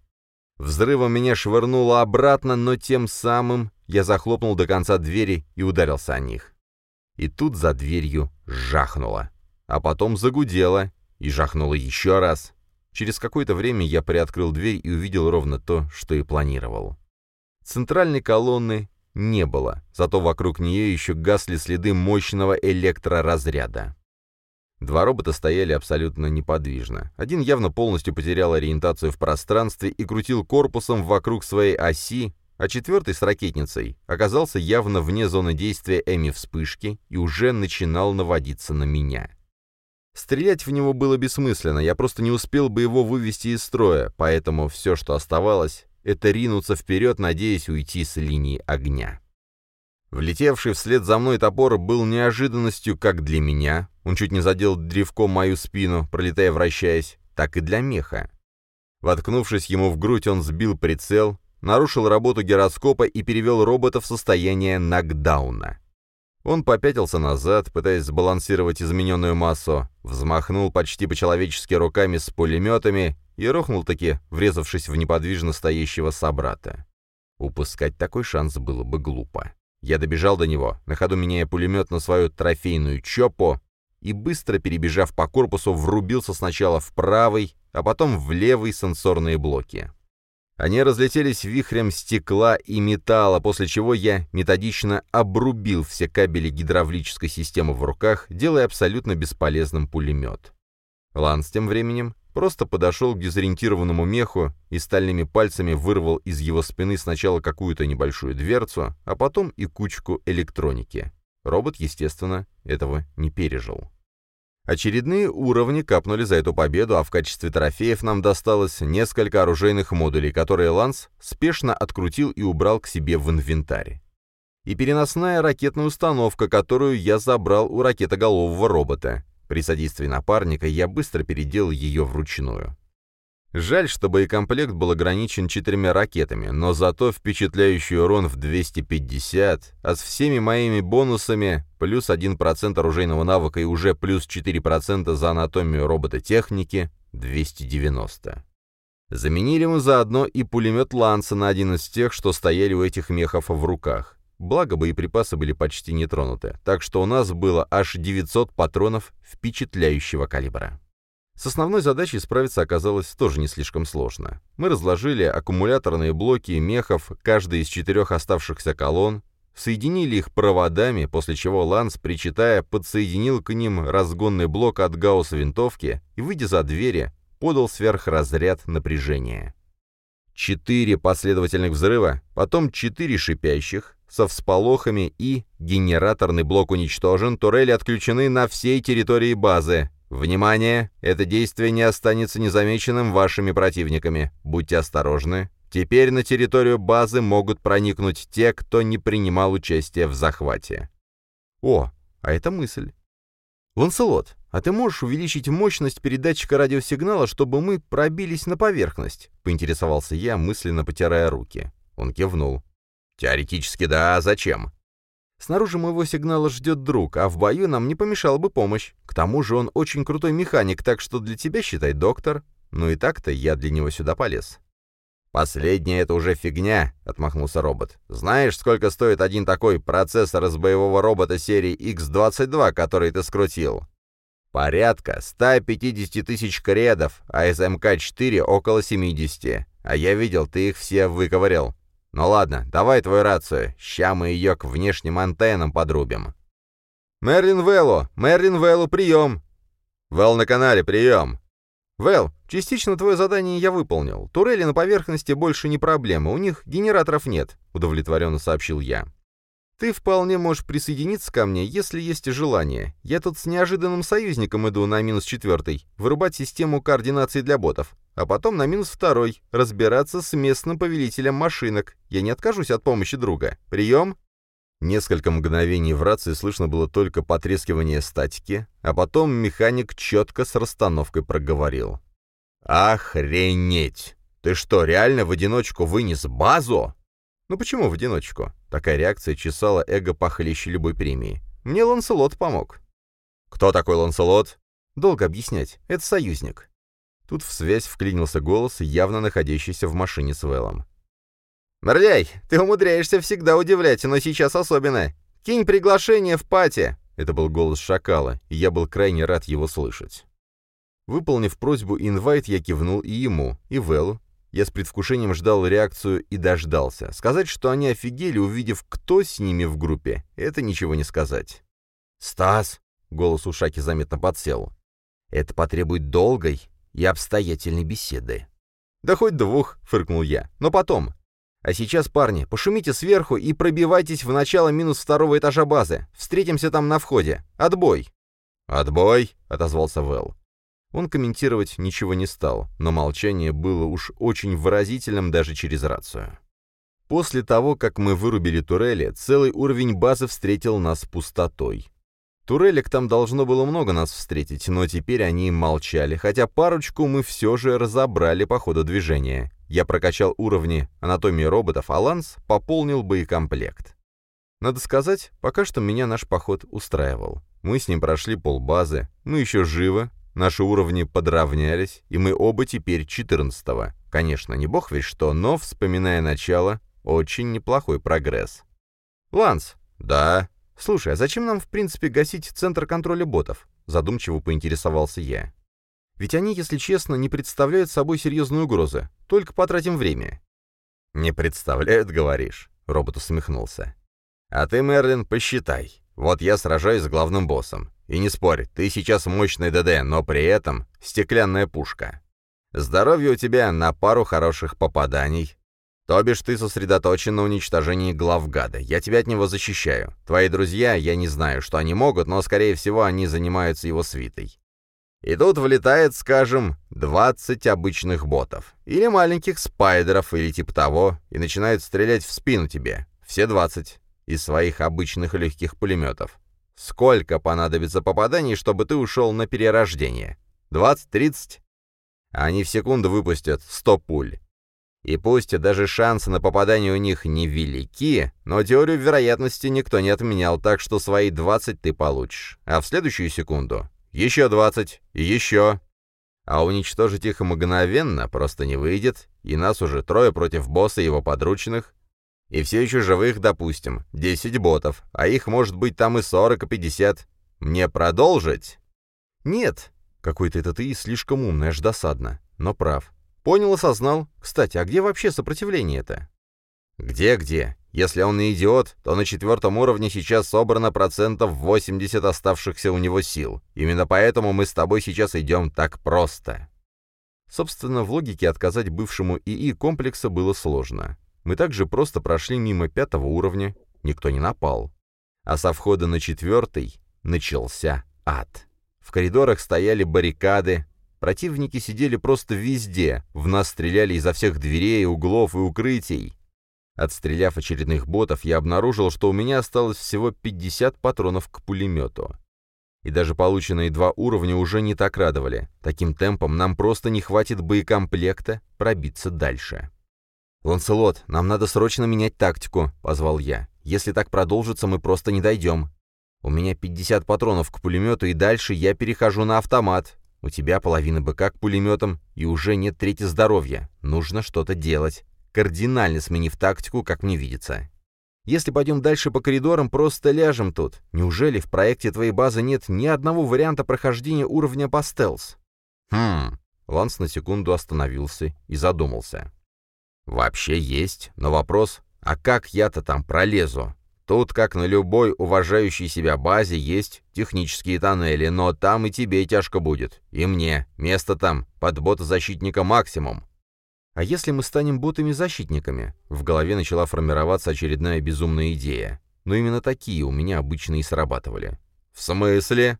Взрывом меня швырнуло обратно, но тем самым я захлопнул до конца двери и ударился о них. И тут за дверью жахнуло. А потом загудело и жахнуло еще раз. Через какое-то время я приоткрыл дверь и увидел ровно то, что и планировал. Центральной колонны не было, зато вокруг нее еще гасли следы мощного электроразряда. Два робота стояли абсолютно неподвижно. Один явно полностью потерял ориентацию в пространстве и крутил корпусом вокруг своей оси, а четвертый с ракетницей оказался явно вне зоны действия Эми вспышки и уже начинал наводиться на меня. Стрелять в него было бессмысленно, я просто не успел бы его вывести из строя, поэтому все, что оставалось, это ринуться вперед, надеясь уйти с линии огня. Влетевший вслед за мной топор был неожиданностью как для меня, он чуть не задел древком мою спину, пролетая вращаясь, так и для меха. Воткнувшись ему в грудь, он сбил прицел, нарушил работу гироскопа и перевел робота в состояние нокдауна. Он попятился назад, пытаясь сбалансировать измененную массу, взмахнул почти по-человечески руками с пулеметами и рухнул-таки, врезавшись в неподвижно стоящего собрата. Упускать такой шанс было бы глупо. Я добежал до него, на ходу меняя пулемет на свою трофейную ЧОПу, и, быстро перебежав по корпусу, врубился сначала в правый, а потом в левый сенсорные блоки. Они разлетелись вихрем стекла и металла, после чего я методично обрубил все кабели гидравлической системы в руках, делая абсолютно бесполезным пулемет. Ланс тем временем просто подошел к дезориентированному меху и стальными пальцами вырвал из его спины сначала какую-то небольшую дверцу, а потом и кучку электроники. Робот, естественно, этого не пережил. Очередные уровни капнули за эту победу, а в качестве трофеев нам досталось несколько оружейных модулей, которые Ланс спешно открутил и убрал к себе в инвентарь. И переносная ракетная установка, которую я забрал у ракетоголового робота. При содействии напарника я быстро переделал ее вручную. Жаль, что боекомплект был ограничен четырьмя ракетами, но зато впечатляющий урон в 250, а с всеми моими бонусами плюс 1% оружейного навыка и уже плюс 4% за анатомию робототехники 290. Заменили мы заодно и пулемет Ланса на один из тех, что стояли у этих мехов в руках. Благо, боеприпасы были почти не тронуты, так что у нас было аж 900 патронов впечатляющего калибра. С основной задачей справиться оказалось тоже не слишком сложно. Мы разложили аккумуляторные блоки мехов каждой из четырех оставшихся колонн, соединили их проводами, после чего Ланс, причитая, подсоединил к ним разгонный блок от гаусс-винтовки и, выйдя за двери, подал сверхразряд напряжения. Четыре последовательных взрыва, потом четыре шипящих, со всполохами и генераторный блок уничтожен, турели отключены на всей территории базы. Внимание! Это действие не останется незамеченным вашими противниками. Будьте осторожны. Теперь на территорию базы могут проникнуть те, кто не принимал участие в захвате. О, а это мысль. «Ланселот, а ты можешь увеличить мощность передатчика радиосигнала, чтобы мы пробились на поверхность?» — поинтересовался я, мысленно потирая руки. Он кивнул. «Теоретически да, а зачем?» «Снаружи моего сигнала ждет друг, а в бою нам не помешала бы помощь. К тому же он очень крутой механик, так что для тебя считай доктор. Ну и так-то я для него сюда полез». «Последнее — это уже фигня», — отмахнулся робот. «Знаешь, сколько стоит один такой процессор из боевого робота серии X22, который ты скрутил?» «Порядка 150 тысяч кредов, а из МК-4 около 70. А я видел, ты их все выковырял. Ну ладно, давай твою рацию, ща мы ее к внешним антеннам подрубим. «Мерлин Веллу! Мерлин Веллу, прием!» «Велл на канале, прием!» «Вэл, частично твое задание я выполнил. Турели на поверхности больше не проблема, у них генераторов нет», — удовлетворенно сообщил я. «Ты вполне можешь присоединиться ко мне, если есть желание. Я тут с неожиданным союзником иду на минус четвертый, вырубать систему координации для ботов а потом на минус второй, разбираться с местным повелителем машинок. Я не откажусь от помощи друга. Прием!» Несколько мгновений в рации слышно было только потрескивание статики, а потом механик четко с расстановкой проговорил. «Охренеть! Ты что, реально в одиночку вынес базу?» «Ну почему в одиночку?» Такая реакция чесала эго похлеще любой премии. «Мне Ланселот помог». «Кто такой Ланселот?» «Долго объяснять. Это союзник». Тут в связь вклинился голос, явно находящийся в машине с Вэллом. «Морляй, ты умудряешься всегда удивлять, но сейчас особенно. Кинь приглашение в пати!» Это был голос Шакала, и я был крайне рад его слышать. Выполнив просьбу инвайт, я кивнул и ему, и Вэллу. Я с предвкушением ждал реакцию и дождался. Сказать, что они офигели, увидев, кто с ними в группе, это ничего не сказать. «Стас!» — голос у Шаки заметно подсел. «Это потребует долгой и обстоятельной беседы. «Да хоть двух», — фыркнул я, — «но потом. А сейчас, парни, пошумите сверху и пробивайтесь в начало минус второго этажа базы. Встретимся там на входе. Отбой!» «Отбой!» — отозвался Вэл. Он комментировать ничего не стал, но молчание было уж очень выразительным даже через рацию. После того, как мы вырубили турели, целый уровень базы встретил нас пустотой. Турелек там должно было много нас встретить, но теперь они молчали, хотя парочку мы все же разобрали по ходу движения. Я прокачал уровни анатомии роботов, а Ланс пополнил боекомплект. Надо сказать, пока что меня наш поход устраивал. Мы с ним прошли полбазы, мы еще живы, наши уровни подравнялись, и мы оба теперь 14-го. Конечно, не бог ведь что, но, вспоминая начало, очень неплохой прогресс. «Ланс!» «Да?» «Слушай, а зачем нам, в принципе, гасить центр контроля ботов?» — задумчиво поинтересовался я. «Ведь они, если честно, не представляют собой серьезную угрозу. Только потратим время». «Не представляют, говоришь?» — робот усмехнулся. «А ты, Мерлин, посчитай. Вот я сражаюсь с главным боссом. И не спорь, ты сейчас мощный ДД, но при этом стеклянная пушка. Здоровье у тебя на пару хороших попаданий, то бишь ты сосредоточен на уничтожении главгада. Я тебя от него защищаю. Твои друзья, я не знаю, что они могут, но, скорее всего, они занимаются его свитой. И тут влетает, скажем, 20 обычных ботов. Или маленьких спайдеров, или типа того, и начинают стрелять в спину тебе. Все 20. Из своих обычных легких пулеметов. Сколько понадобится попаданий, чтобы ты ушел на перерождение? 20-30? Они в секунду выпустят 100 пуль. И пусть даже шансы на попадание у них невелики, но теорию вероятности никто не отменял, так что свои 20 ты получишь. А в следующую секунду еще 20 и еще. А уничтожить их мгновенно просто не выйдет, и нас уже трое против босса и его подручных. И все еще живых, допустим, 10 ботов, а их может быть там и 40, и 50. Мне продолжить? Нет. Какой-то этот и слишком умный, аж досадно. Но прав. Понял, осознал. Кстати, а где вообще сопротивление-то? Где-где? Если он не идиот, то на четвертом уровне сейчас собрано процентов 80 оставшихся у него сил. Именно поэтому мы с тобой сейчас идем так просто. Собственно, в логике отказать бывшему ИИ комплекса было сложно. Мы также просто прошли мимо пятого уровня, никто не напал. А со входа на четвертый начался ад. В коридорах стояли баррикады, противники сидели просто везде, в нас стреляли изо всех дверей, углов и укрытий. Отстреляв очередных ботов, я обнаружил, что у меня осталось всего 50 патронов к пулемету. И даже полученные два уровня уже не так радовали. Таким темпом нам просто не хватит боекомплекта пробиться дальше. «Ланселот, нам надо срочно менять тактику», — позвал я. «Если так продолжится, мы просто не дойдем. У меня 50 патронов к пулемету, и дальше я перехожу на автомат. У тебя половина БК к пулеметам, и уже нет трети здоровья. Нужно что-то делать, кардинально сменив тактику, как мне видится». Если пойдем дальше по коридорам, просто ляжем тут. Неужели в проекте твоей базы нет ни одного варианта прохождения уровня по стелс? Хм. Ланс на секунду остановился и задумался. Вообще есть, но вопрос, а как я-то там пролезу? Тут, как на любой уважающей себя базе, есть технические тоннели, но там и тебе тяжко будет. И мне. Место там под бота-защитника максимум. А если мы станем ботами-защитниками? В голове начала формироваться очередная безумная идея. Но именно такие у меня обычно и срабатывали. В смысле?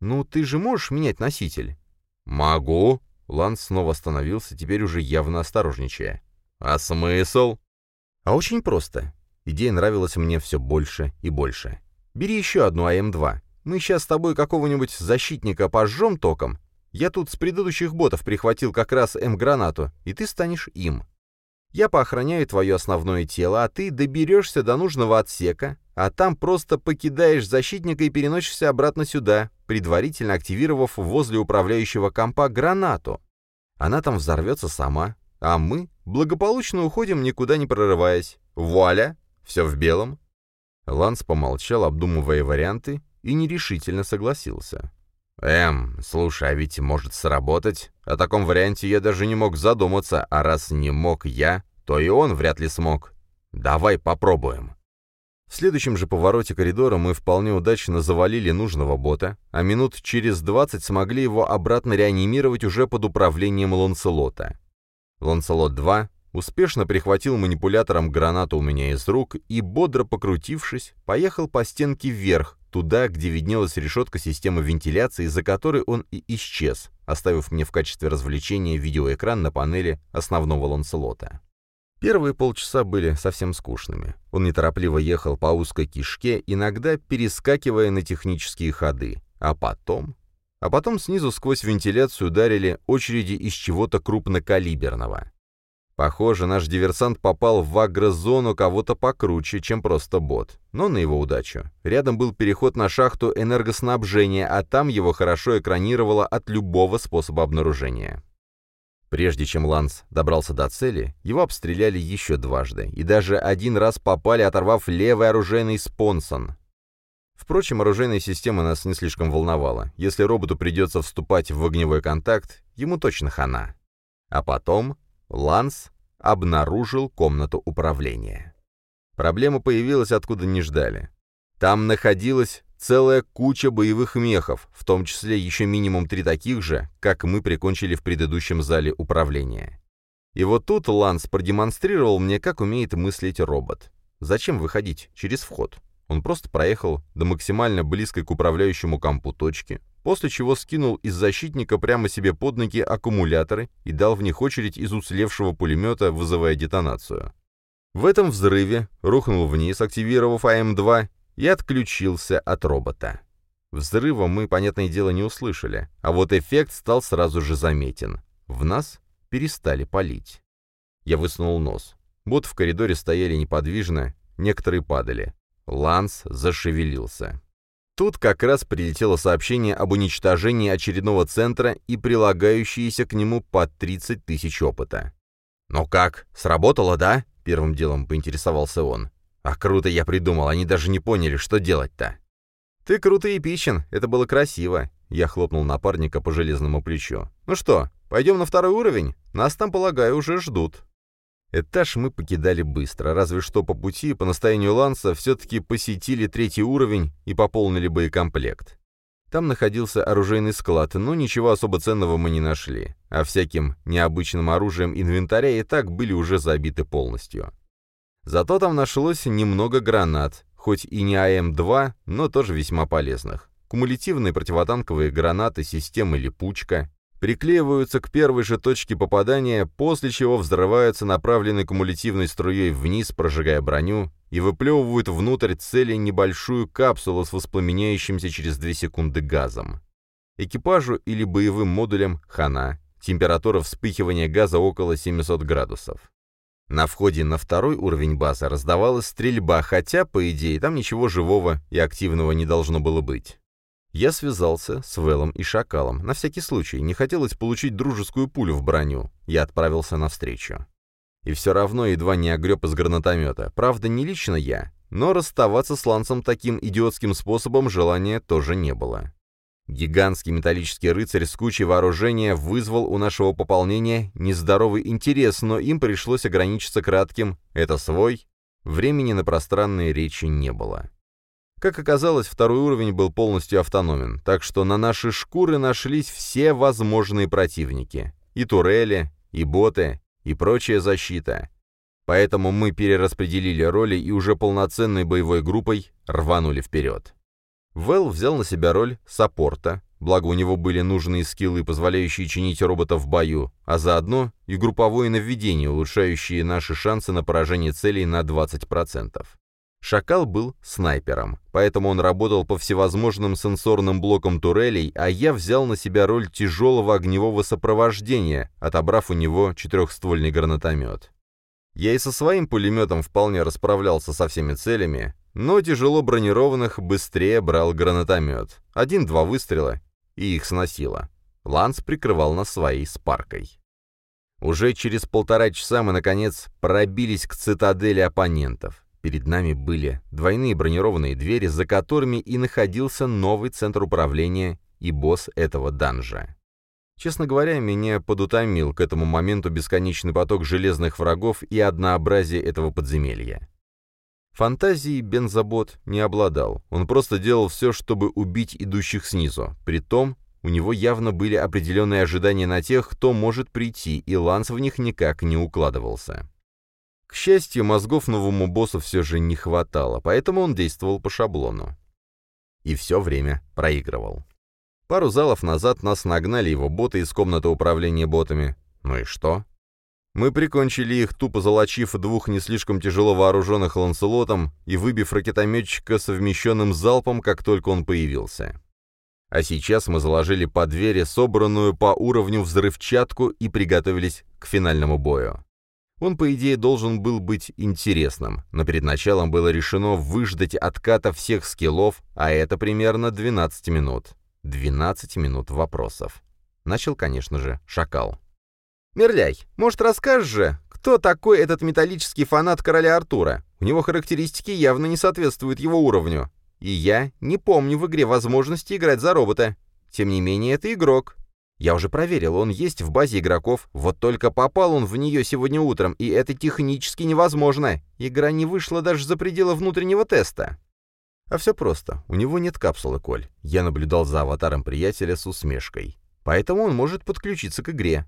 Ну, ты же можешь менять носитель? Могу. Ланс снова остановился, теперь уже явно осторожничая. А смысл? А очень просто. Идея нравилась мне все больше и больше. Бери еще одну АМ-2. Мы сейчас с тобой какого-нибудь защитника пожжем током, я тут с предыдущих ботов прихватил как раз М-гранату, и ты станешь им. Я поохраняю твое основное тело, а ты доберешься до нужного отсека, а там просто покидаешь защитника и переносишься обратно сюда, предварительно активировав возле управляющего компа гранату. Она там взорвется сама, а мы благополучно уходим, никуда не прорываясь. Вуаля! Все в белом. Ланс помолчал, обдумывая варианты, и нерешительно согласился. «Эм, слушай, а ведь может сработать? О таком варианте я даже не мог задуматься, а раз не мог я, то и он вряд ли смог. Давай попробуем». В следующем же повороте коридора мы вполне удачно завалили нужного бота, а минут через двадцать смогли его обратно реанимировать уже под управлением Ланселота. Ланселот-2 успешно прихватил манипулятором гранату у меня из рук и, бодро покрутившись, поехал по стенке вверх, туда, где виднелась решетка системы вентиляции, за которой он и исчез, оставив мне в качестве развлечения видеоэкран на панели основного Ланселота. Первые полчаса были совсем скучными. Он неторопливо ехал по узкой кишке, иногда перескакивая на технические ходы. А потом... А потом снизу сквозь вентиляцию ударили очереди из чего-то крупнокалиберного. Похоже, наш диверсант попал в агрозону кого-то покруче, чем просто бот. Но на его удачу. Рядом был переход на шахту энергоснабжения, а там его хорошо экранировало от любого способа обнаружения. Прежде чем Ланс добрался до цели, его обстреляли еще дважды, и даже один раз попали, оторвав левый оружейный спонсон. Впрочем, оружейная система нас не слишком волновала. Если роботу придется вступать в огневой контакт, ему точно хана. А потом Ланс обнаружил комнату управления. Проблема появилась откуда не ждали. Там находилась целая куча боевых мехов, в том числе еще минимум три таких же, как мы прикончили в предыдущем зале управления. И вот тут Ланс продемонстрировал мне, как умеет мыслить робот. Зачем выходить через вход? Он просто проехал до максимально близкой к управляющему компу точки, после чего скинул из защитника прямо себе под ноги аккумуляторы и дал в них очередь из уцелевшего пулемета, вызывая детонацию. В этом взрыве рухнул вниз, активировав АМ-2, и отключился от робота. Взрыва мы, понятное дело, не услышали, а вот эффект стал сразу же заметен. В нас перестали палить. Я высунул нос. Боты в коридоре стояли неподвижно, некоторые падали. Ланс зашевелился. Тут как раз прилетело сообщение об уничтожении очередного центра и прилагающиеся к нему по 30 тысяч опыта. «Ну как, сработало, да?» — первым делом поинтересовался он. «А круто я придумал, они даже не поняли, что делать-то». «Ты круто и эпичен, это было красиво», — я хлопнул напарника по железному плечу. «Ну что, пойдем на второй уровень? Нас там, полагаю, уже ждут». Этаж мы покидали быстро, разве что по пути, по настоянию Ланса, все-таки посетили третий уровень и пополнили боекомплект. Там находился оружейный склад, но ничего особо ценного мы не нашли, а всяким необычным оружием инвентаря и так были уже забиты полностью. Зато там нашлось немного гранат, хоть и не АМ-2, но тоже весьма полезных. Кумулятивные противотанковые гранаты системы «Липучка», приклеиваются к первой же точке попадания, после чего взрываются направленной кумулятивной струей вниз, прожигая броню, и выплевывают внутрь цели небольшую капсулу с воспламеняющимся через 2 секунды газом. Экипажу или боевым модулям – хана. Температура вспыхивания газа около 700 градусов. На входе на второй уровень базы раздавалась стрельба, хотя, по идее, там ничего живого и активного не должно было быть. Я связался с Велом и Шакалом. На всякий случай, не хотелось получить дружескую пулю в броню. Я отправился навстречу. И все равно едва не огреб из гранатомета. Правда, не лично я, но расставаться с Лансом таким идиотским способом желания тоже не было. Гигантский металлический рыцарь с кучей вооружения вызвал у нашего пополнения нездоровый интерес, но им пришлось ограничиться кратким «это свой». Времени на пространные речи не было. Как оказалось, второй уровень был полностью автономен, так что на наши шкуры нашлись все возможные противники. И турели, и боты, и прочая защита. Поэтому мы перераспределили роли и уже полноценной боевой группой рванули вперед. Вэл взял на себя роль саппорта, благо у него были нужные скиллы, позволяющие чинить робота в бою, а заодно и групповое наведение, улучшающие наши шансы на поражение целей на 20%. Шакал был снайпером, поэтому он работал по всевозможным сенсорным блокам турелей, а я взял на себя роль тяжелого огневого сопровождения, отобрав у него четырехствольный гранатомет. Я и со своим пулеметом вполне расправлялся со всеми целями, но тяжело бронированных быстрее брал гранатомет. Один-два выстрела, и их сносило. Ланс прикрывал нас своей спаркой. Уже через полтора часа мы, наконец, пробились к цитадели оппонентов. Перед нами были двойные бронированные двери, за которыми и находился новый центр управления и босс этого данжа. Честно говоря, меня подутомил к этому моменту бесконечный поток железных врагов и однообразие этого подземелья. Фантазией Бензабот не обладал, он просто делал все, чтобы убить идущих снизу. Притом, у него явно были определенные ожидания на тех, кто может прийти, и Ланс в них никак не укладывался. К счастью, мозгов новому боссу все же не хватало, поэтому он действовал по шаблону. И все время проигрывал. Пару залов назад нас нагнали его боты из комнаты управления ботами. Ну и что? Мы прикончили их, тупо залочив двух не слишком тяжело вооруженных ланселотом и выбив ракетометчика совмещенным залпом, как только он появился. А сейчас мы заложили по двери собранную по уровню взрывчатку и приготовились к финальному бою. Он, по идее, должен был быть интересным, но перед началом было решено выждать отката всех скиллов, а это примерно 12 минут. 12 минут вопросов. Начал, конечно же, Шакал. «Мерляй, может, расскажешь же, кто такой этот металлический фанат короля Артура? У него характеристики явно не соответствуют его уровню. И я не помню в игре возможности играть за робота. Тем не менее, это игрок. Я уже проверил, он есть в базе игроков, вот только попал он в нее сегодня утром, и это технически невозможно. Игра не вышла даже за пределы внутреннего теста. А все просто. У него нет капсулы, Коль. Я наблюдал за аватаром приятеля с усмешкой. Поэтому он может подключиться к игре.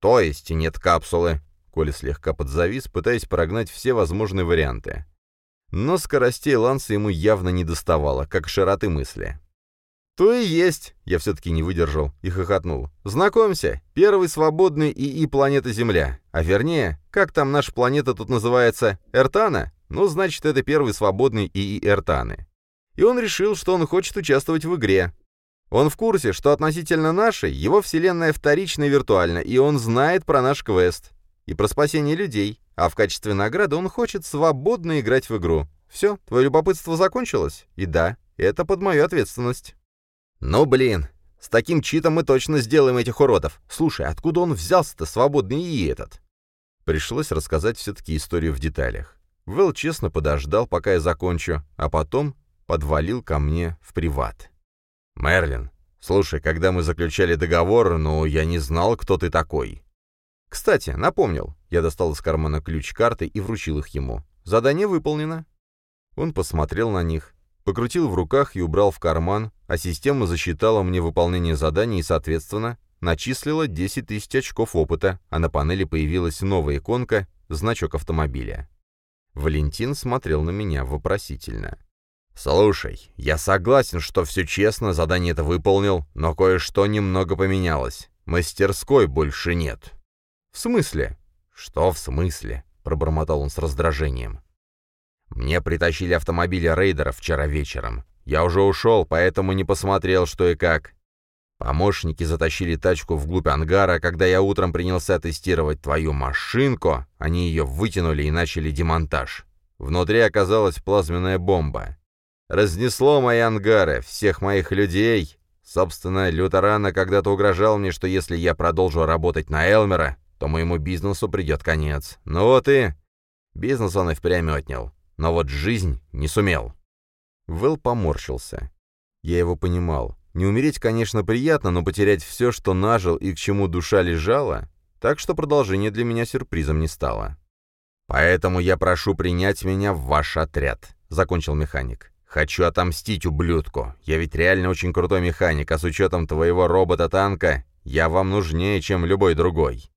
То есть нет капсулы. Коля слегка подзавис, пытаясь прогнать все возможные варианты. Но скоростей Ланса ему явно не доставало, как широты мысли. «То и есть!» — я все-таки не выдержал и хохотнул. «Знакомься, первый свободный ИИ планеты Земля. А вернее, как там наша планета тут называется? Эртана? Ну, значит, это первый свободный ИИ Эртаны. И он решил, что он хочет участвовать в игре. Он в курсе, что относительно нашей, его вселенная вторична и виртуальна, и он знает про наш квест. И про спасение людей. А в качестве награды он хочет свободно играть в игру. Все, твое любопытство закончилось? И да, это под мою ответственность». «Ну, блин, с таким читом мы точно сделаем этих уродов. Слушай, откуда он взялся-то, свободный и этот?» Пришлось рассказать все-таки историю в деталях. Вэл честно подождал, пока я закончу, а потом подвалил ко мне в приват. «Мерлин, слушай, когда мы заключали договор, ну, я не знал, кто ты такой». «Кстати, напомнил». Я достал из кармана ключ карты и вручил их ему. «Задание выполнено». Он посмотрел на них, покрутил в руках и убрал в карман, а система засчитала мне выполнение задания и, соответственно, начислила 10 тысяч очков опыта, а на панели появилась новая иконка, значок автомобиля. Валентин смотрел на меня вопросительно. «Слушай, я согласен, что все честно, задание это выполнил, но кое-что немного поменялось. Мастерской больше нет». «В смысле?» «Что в смысле?» — пробормотал он с раздражением. «Мне притащили автомобили рейдера вчера вечером. Я уже ушел, поэтому не посмотрел, что и как. Помощники затащили тачку вглубь ангара, когда я утром принялся тестировать твою машинку, они ее вытянули и начали демонтаж. Внутри оказалась плазменная бомба. Разнесло мои ангары, всех моих людей. Собственно, Лютерана когда-то угрожал мне, что если я продолжу работать на Элмера, то моему бизнесу придет конец. Ну вот и... Бизнес он и впрямь отнял. Но вот жизнь не сумел. Вэл поморщился. Я его понимал. Не умереть, конечно, приятно, но потерять все, что нажил и к чему душа лежала, так что продолжение для меня сюрпризом не стало. «Поэтому я прошу принять меня в ваш отряд», — закончил механик. «Хочу отомстить ублюдку. Я ведь реально очень крутой механик, а с учетом твоего робота-танка я вам нужнее, чем любой другой.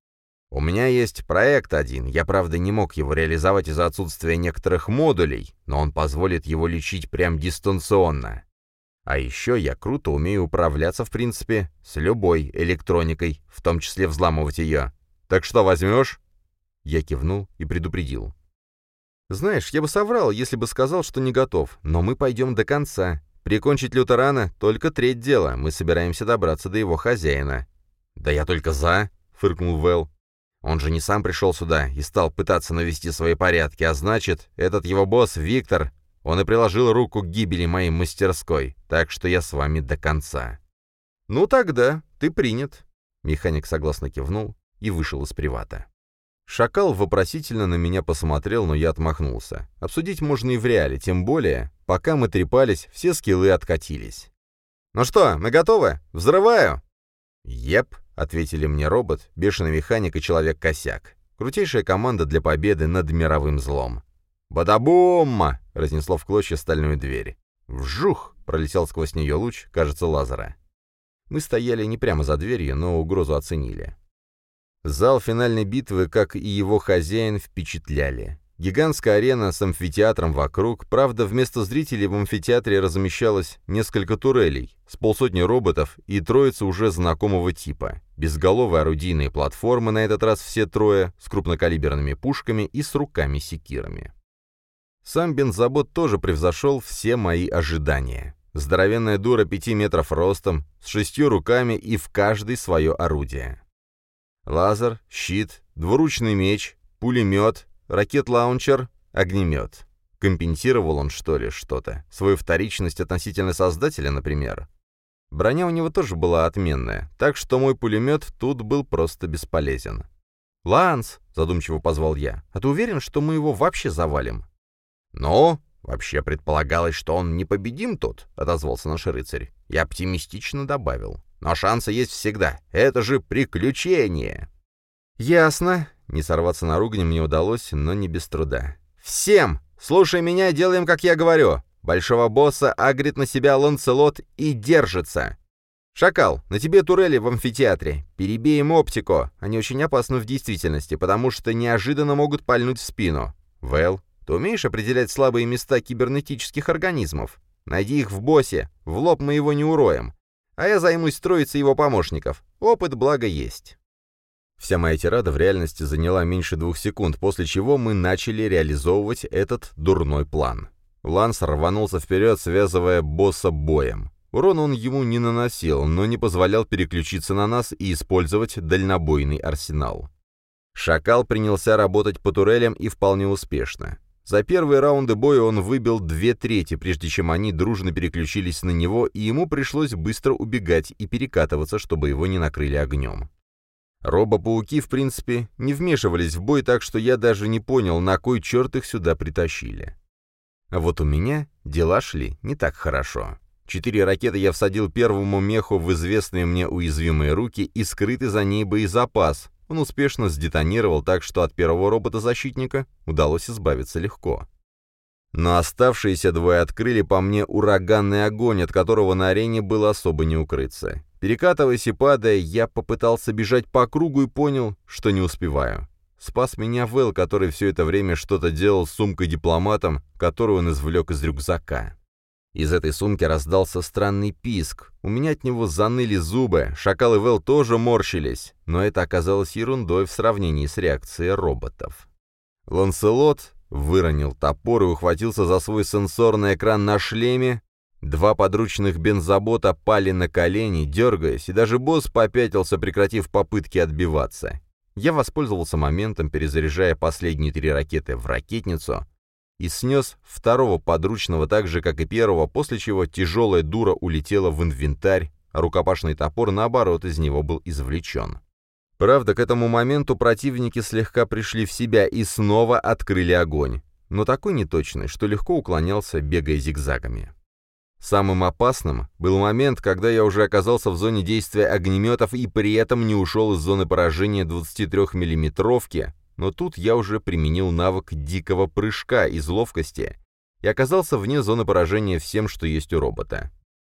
У меня есть проект один, я, правда, не мог его реализовать из-за отсутствия некоторых модулей, но он позволит его лечить прям дистанционно. А еще я круто умею управляться, в принципе, с любой электроникой, в том числе взламывать ее. Так что возьмешь?» Я кивнул и предупредил. «Знаешь, я бы соврал, если бы сказал, что не готов, но мы пойдем до конца. Прикончить Лютерана — только треть дела, мы собираемся добраться до его хозяина». «Да я только за», — фыркнул Вэл. «Он же не сам пришел сюда и стал пытаться навести свои порядки, а значит, этот его босс, Виктор, он и приложил руку к гибели моей мастерской, так что я с вами до конца». «Ну тогда, ты принят». Механик согласно кивнул и вышел из привата. Шакал вопросительно на меня посмотрел, но я отмахнулся. Обсудить можно и в реале, тем более, пока мы трепались, все скиллы откатились. «Ну что, мы готовы? Взрываю!» «Еп», — ответили мне робот, бешеный механик и человек-косяк. Крутейшая команда для победы над мировым злом. «Бадабумма!» — разнесло в клочья стальную дверь. «Вжух!» — пролетел сквозь нее луч, кажется, лазера. Мы стояли не прямо за дверью, но угрозу оценили. Зал финальной битвы, как и его хозяин, впечатляли. Гигантская арена с амфитеатром вокруг, правда, вместо зрителей в амфитеатре размещалось несколько турелей, с полсотни роботов и троица уже знакомого типа. Безголовые орудийные платформы, на этот раз все трое, с крупнокалиберными пушками и с руками-секирами. Сам бензобот тоже превзошел все мои ожидания. Здоровенная дура пяти метров ростом, с шестью руками и в каждой свое орудие. Лазер, щит, двуручный меч, пулемет, rocket launcher, огнемет. Компенсировал он, что ли, что-то? Свою вторичность относительно создателя, например? Броня у него тоже была отменная, так что мой пулемет тут был просто бесполезен. «Ланс!» — задумчиво позвал я. «А ты уверен, что мы его вообще завалим?» «Ну, вообще предполагалось, что он непобедим тут», — отозвался наш рыцарь. Я оптимистично добавил. «Но шансы есть всегда. Это же приключение!» «Ясно». Не сорваться на ругань мне удалось, но не без труда. «Всем! Слушай меня, делаем, как я говорю. Большого босса агрит на себя Ланцелот и держится. «Шакал, на тебе турели в амфитеатре. Перебей им оптику. Они очень опасны в действительности, потому что неожиданно могут пальнуть в спину. Вэл, ты умеешь определять слабые места кибернетических организмов? Найди их в боссе, в лоб мы его не уроем. А я займусь троицей его помощников. Опыт, благо, есть. Вся моя тирада в реальности заняла меньше двух секунд, после чего мы начали реализовывать этот дурной план. Ланс рванулся вперед, связывая босса боем. Урон он ему не наносил, но не позволял переключиться на нас и использовать дальнобойный арсенал. Шакал принялся работать по турелям и вполне успешно. За первые раунды боя он выбил две трети, прежде чем они дружно переключились на него, и ему пришлось быстро убегать и перекатываться, чтобы его не накрыли огнем. Робопауки, в принципе, не вмешивались в бой, так что я даже не понял, на кой черт их сюда притащили. А вот у меня дела шли не так хорошо. Четыре ракеты я всадил первому меху в известные мне уязвимые руки и скрытый за ней боезапас, он успешно сдетонировал так, что от первого робота-защитника удалось избавиться легко. Но оставшиеся двое открыли по мне ураганный огонь, от которого на арене было особо не укрыться. Перекатываясь и падая, я попытался бежать по кругу и понял, что не успеваю. Спас меня Вэл, который все это время что-то делал с сумкой-дипломатом, которую он извлек из рюкзака. Из этой сумки раздался странный писк. У меня от него заныли зубы, Шакал и Вэл тоже морщились, но это оказалось ерундой в сравнении с реакцией роботов. Ланселот выронил топор и ухватился за свой сенсорный экран на шлеме, Два подручных бензобота пали на колени, дергаясь, и даже босс попятился, прекратив попытки отбиваться. Я воспользовался моментом, перезаряжая последние три ракеты в ракетницу, и снес второго подручного так же, как и первого, после чего тяжелая дура улетела в инвентарь, а рукопашный топор, наоборот, из него был извлечен. Правда, к этому моменту противники слегка пришли в себя и снова открыли огонь, но такой неточный, что легко уклонялся, бегая зигзагами. Самым опасным был момент, когда я уже оказался в зоне действия огнеметов и при этом не ушел из зоны поражения 23-миллиметровки, но тут я уже применил навык дикого прыжка из ловкости и оказался вне зоны поражения всем, что есть у робота.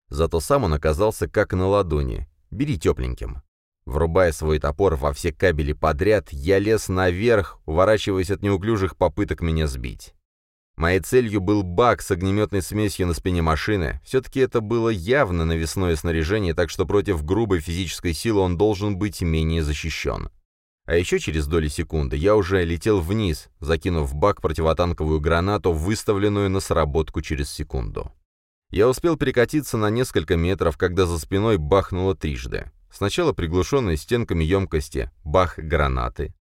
Зато сам он оказался как на ладони. Бери тепленьким. Врубая свой топор во все кабели подряд, я лез наверх, уворачиваясь от неуклюжих попыток меня сбить. Моей целью был бак с огнеметной смесью на спине машины. Все-таки это было явно навесное снаряжение, так что против грубой физической силы он должен быть менее защищен. А еще через доли секунды я уже летел вниз, закинув в бак противотанковую гранату, выставленную на сработку через секунду. Я успел перекатиться на несколько метров, когда за спиной бахнуло трижды. Сначала приглушенные стенками емкости бах гранаты,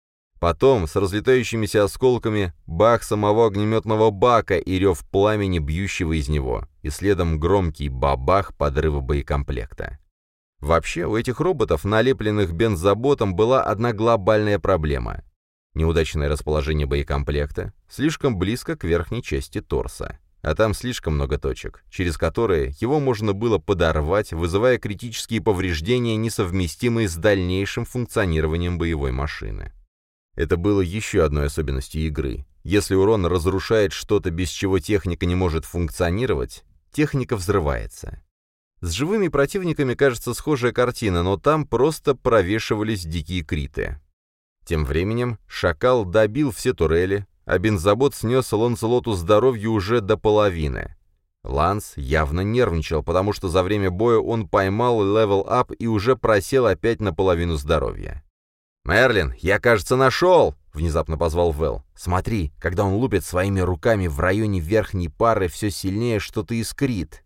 Потом, с разлетающимися осколками, бах самого огнеметного бака и рев пламени, бьющего из него, и следом громкий бабах подрыва боекомплекта. Вообще, у этих роботов, налепленных бензоботом, была одна глобальная проблема. Неудачное расположение боекомплекта слишком близко к верхней части торса. А там слишком много точек, через которые его можно было подорвать, вызывая критические повреждения, несовместимые с дальнейшим функционированием боевой машины. Это было еще одной особенностью игры. Если урон разрушает что-то, без чего техника не может функционировать, техника взрывается. С живыми противниками кажется схожая картина, но там просто провешивались дикие криты. Тем временем Шакал добил все турели, а бензобот снес Ланселоту здоровье уже до половины. Ланс явно нервничал, потому что за время боя он поймал level up и уже просел опять на половину здоровья. «Мерлин, я, кажется, нашел!» — внезапно позвал Вэл. «Смотри, когда он лупит своими руками в районе верхней пары, все сильнее что-то искрит.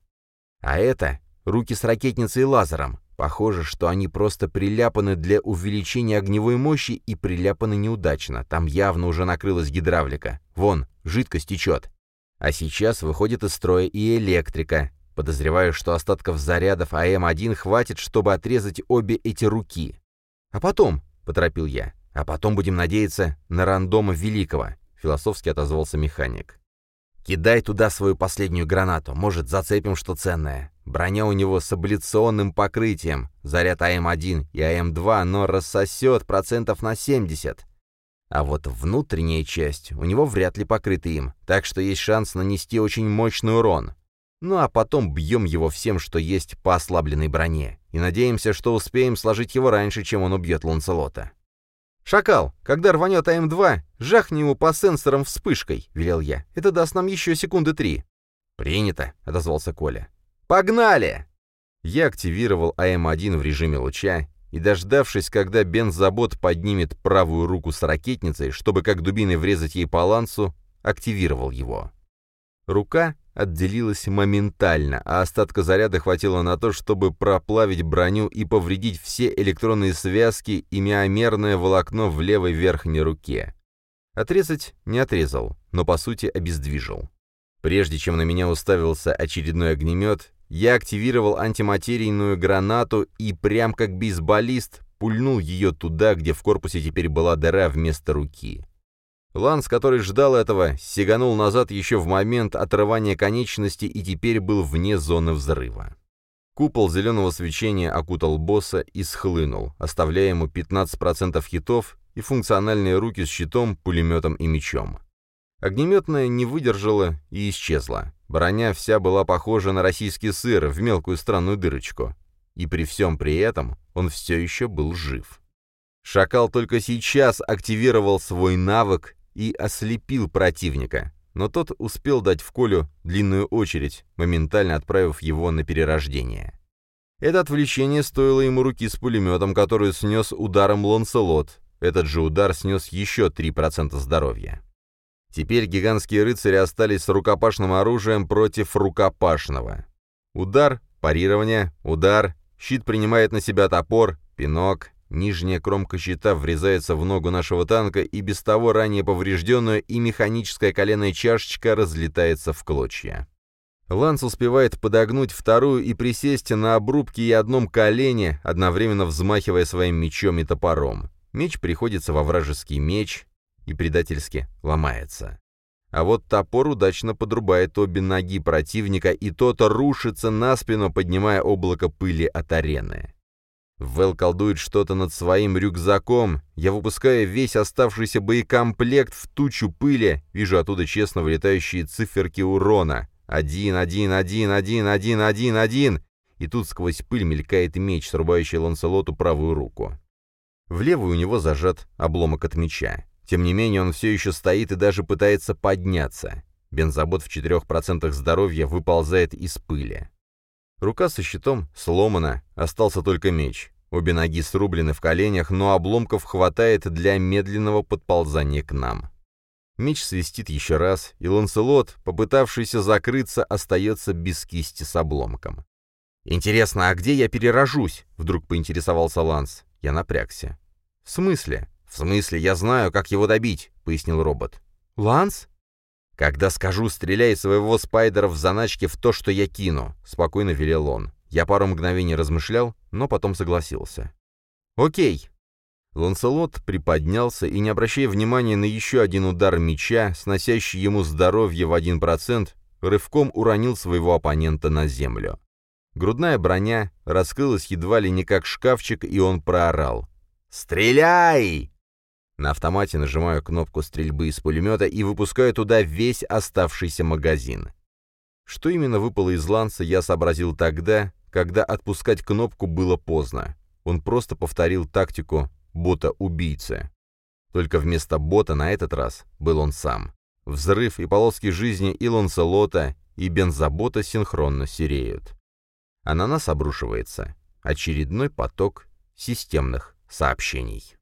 А это руки с ракетницей и лазером. Похоже, что они просто приляпаны для увеличения огневой мощи и приляпаны неудачно. Там явно уже накрылась гидравлика. Вон, жидкость течет. А сейчас выходит из строя и электрика. Подозреваю, что остатков зарядов АМ-1 хватит, чтобы отрезать обе эти руки. А потом, поторопил я. «А потом будем надеяться на рандома великого», — философски отозвался механик. «Кидай туда свою последнюю гранату, может, зацепим что ценное. Броня у него с абляционным покрытием, заряд АМ-1 и АМ-2, но рассосет процентов на 70. А вот внутренняя часть у него вряд ли покрыта им, так что есть шанс нанести очень мощный урон. Ну а потом бьем его всем, что есть по ослабленной броне, и надеемся, что успеем сложить его раньше, чем он убьет Ланселота. «Шакал, когда рванет АМ-2, жахни ему по сенсорам вспышкой», — велел я. «Это даст нам еще секунды три». «Принято», — отозвался Коля. «Погнали!» Я активировал АМ-1 в режиме луча и, дождавшись, когда бензобот поднимет правую руку с ракетницей, чтобы как дубиной врезать ей по лансу, активировал его. Рука отделилась моментально, а остатка заряда хватило на то, чтобы проплавить броню и повредить все электронные связки и миомерное волокно в левой верхней руке. Отрезать не отрезал, но по сути обездвижил. Прежде чем на меня уставился очередной огнемет, я активировал антиматерийную гранату и, прям как бейсболист, пульнул ее туда, где в корпусе теперь была дыра вместо руки. Ланс, который ждал этого, сиганул назад еще в момент отрывания конечности и теперь был вне зоны взрыва. Купол зеленого свечения окутал босса и схлынул, оставляя ему 15% хитов и функциональные руки с щитом, пулеметом и мечом. Огнеметная не выдержала и исчезла. Броня вся была похожа на российский сыр в мелкую странную дырочку. И при всем при этом он все еще был жив. Шакал только сейчас активировал свой навык и ослепил противника, но тот успел дать в Колю длинную очередь, моментально отправив его на перерождение. Это отвлечение стоило ему руки с пулеметом, который снес ударом Ланселот. Этот же удар снес еще 3% здоровья. Теперь гигантские рыцари остались с рукопашным оружием против рукопашного. Удар, парирование, удар, щит принимает на себя топор, пинок, Нижняя кромка щита врезается в ногу нашего танка, и без того ранее поврежденная и механическая коленная чашечка разлетается в клочья. Ланс успевает подогнуть вторую и присесть на обрубке и одном колене, одновременно взмахивая своим мечом и топором. Меч приходится во вражеский меч и предательски ломается. А вот топор удачно подрубает обе ноги противника, и тот рушится на спину, поднимая облако пыли от арены. Вэл колдует что-то над своим рюкзаком. Я выпускаю весь оставшийся боекомплект в тучу пыли, вижу оттуда честно вылетающие циферки урона. Один, один, один, один, один, один, один. И тут сквозь пыль мелькает меч, срубающий Ланселоту правую руку. В левую у него зажат обломок от меча. Тем не менее, он все еще стоит и даже пытается подняться. Бензобот в 4% здоровья выползает из пыли. Рука со щитом сломана, остался только меч. Обе ноги срублены в коленях, но обломков хватает для медленного подползания к нам. Меч свистит еще раз, и Ланселот, попытавшийся закрыться, остается без кисти с обломком. «Интересно, а где я перерожусь?» — вдруг поинтересовался Ланс. Я напрягся. «В смысле?» «В смысле, я знаю, как его добить», — пояснил робот. «Ланс?» «Когда скажу, стреляй своего спайдера в заначке в то, что я кину», — спокойно велел он. Я пару мгновений размышлял, но потом согласился. «Окей». Ланселот приподнялся и, не обращая внимания на еще один удар меча, сносящий ему здоровье в один процент, рывком уронил своего оппонента на землю. Грудная броня раскрылась едва ли не как шкафчик, и он проорал. «Стреляй!» На автомате нажимаю кнопку стрельбы из пулемета и выпускаю туда весь оставшийся магазин. Что именно выпало из ланца, я сообразил тогда, когда отпускать кнопку было поздно. Он просто повторил тактику бота-убийцы. Только вместо бота на этот раз был он сам. Взрыв и полоски жизни и Ланселота, и бензобота синхронно сереют. А на нас обрушивается очередной поток системных сообщений.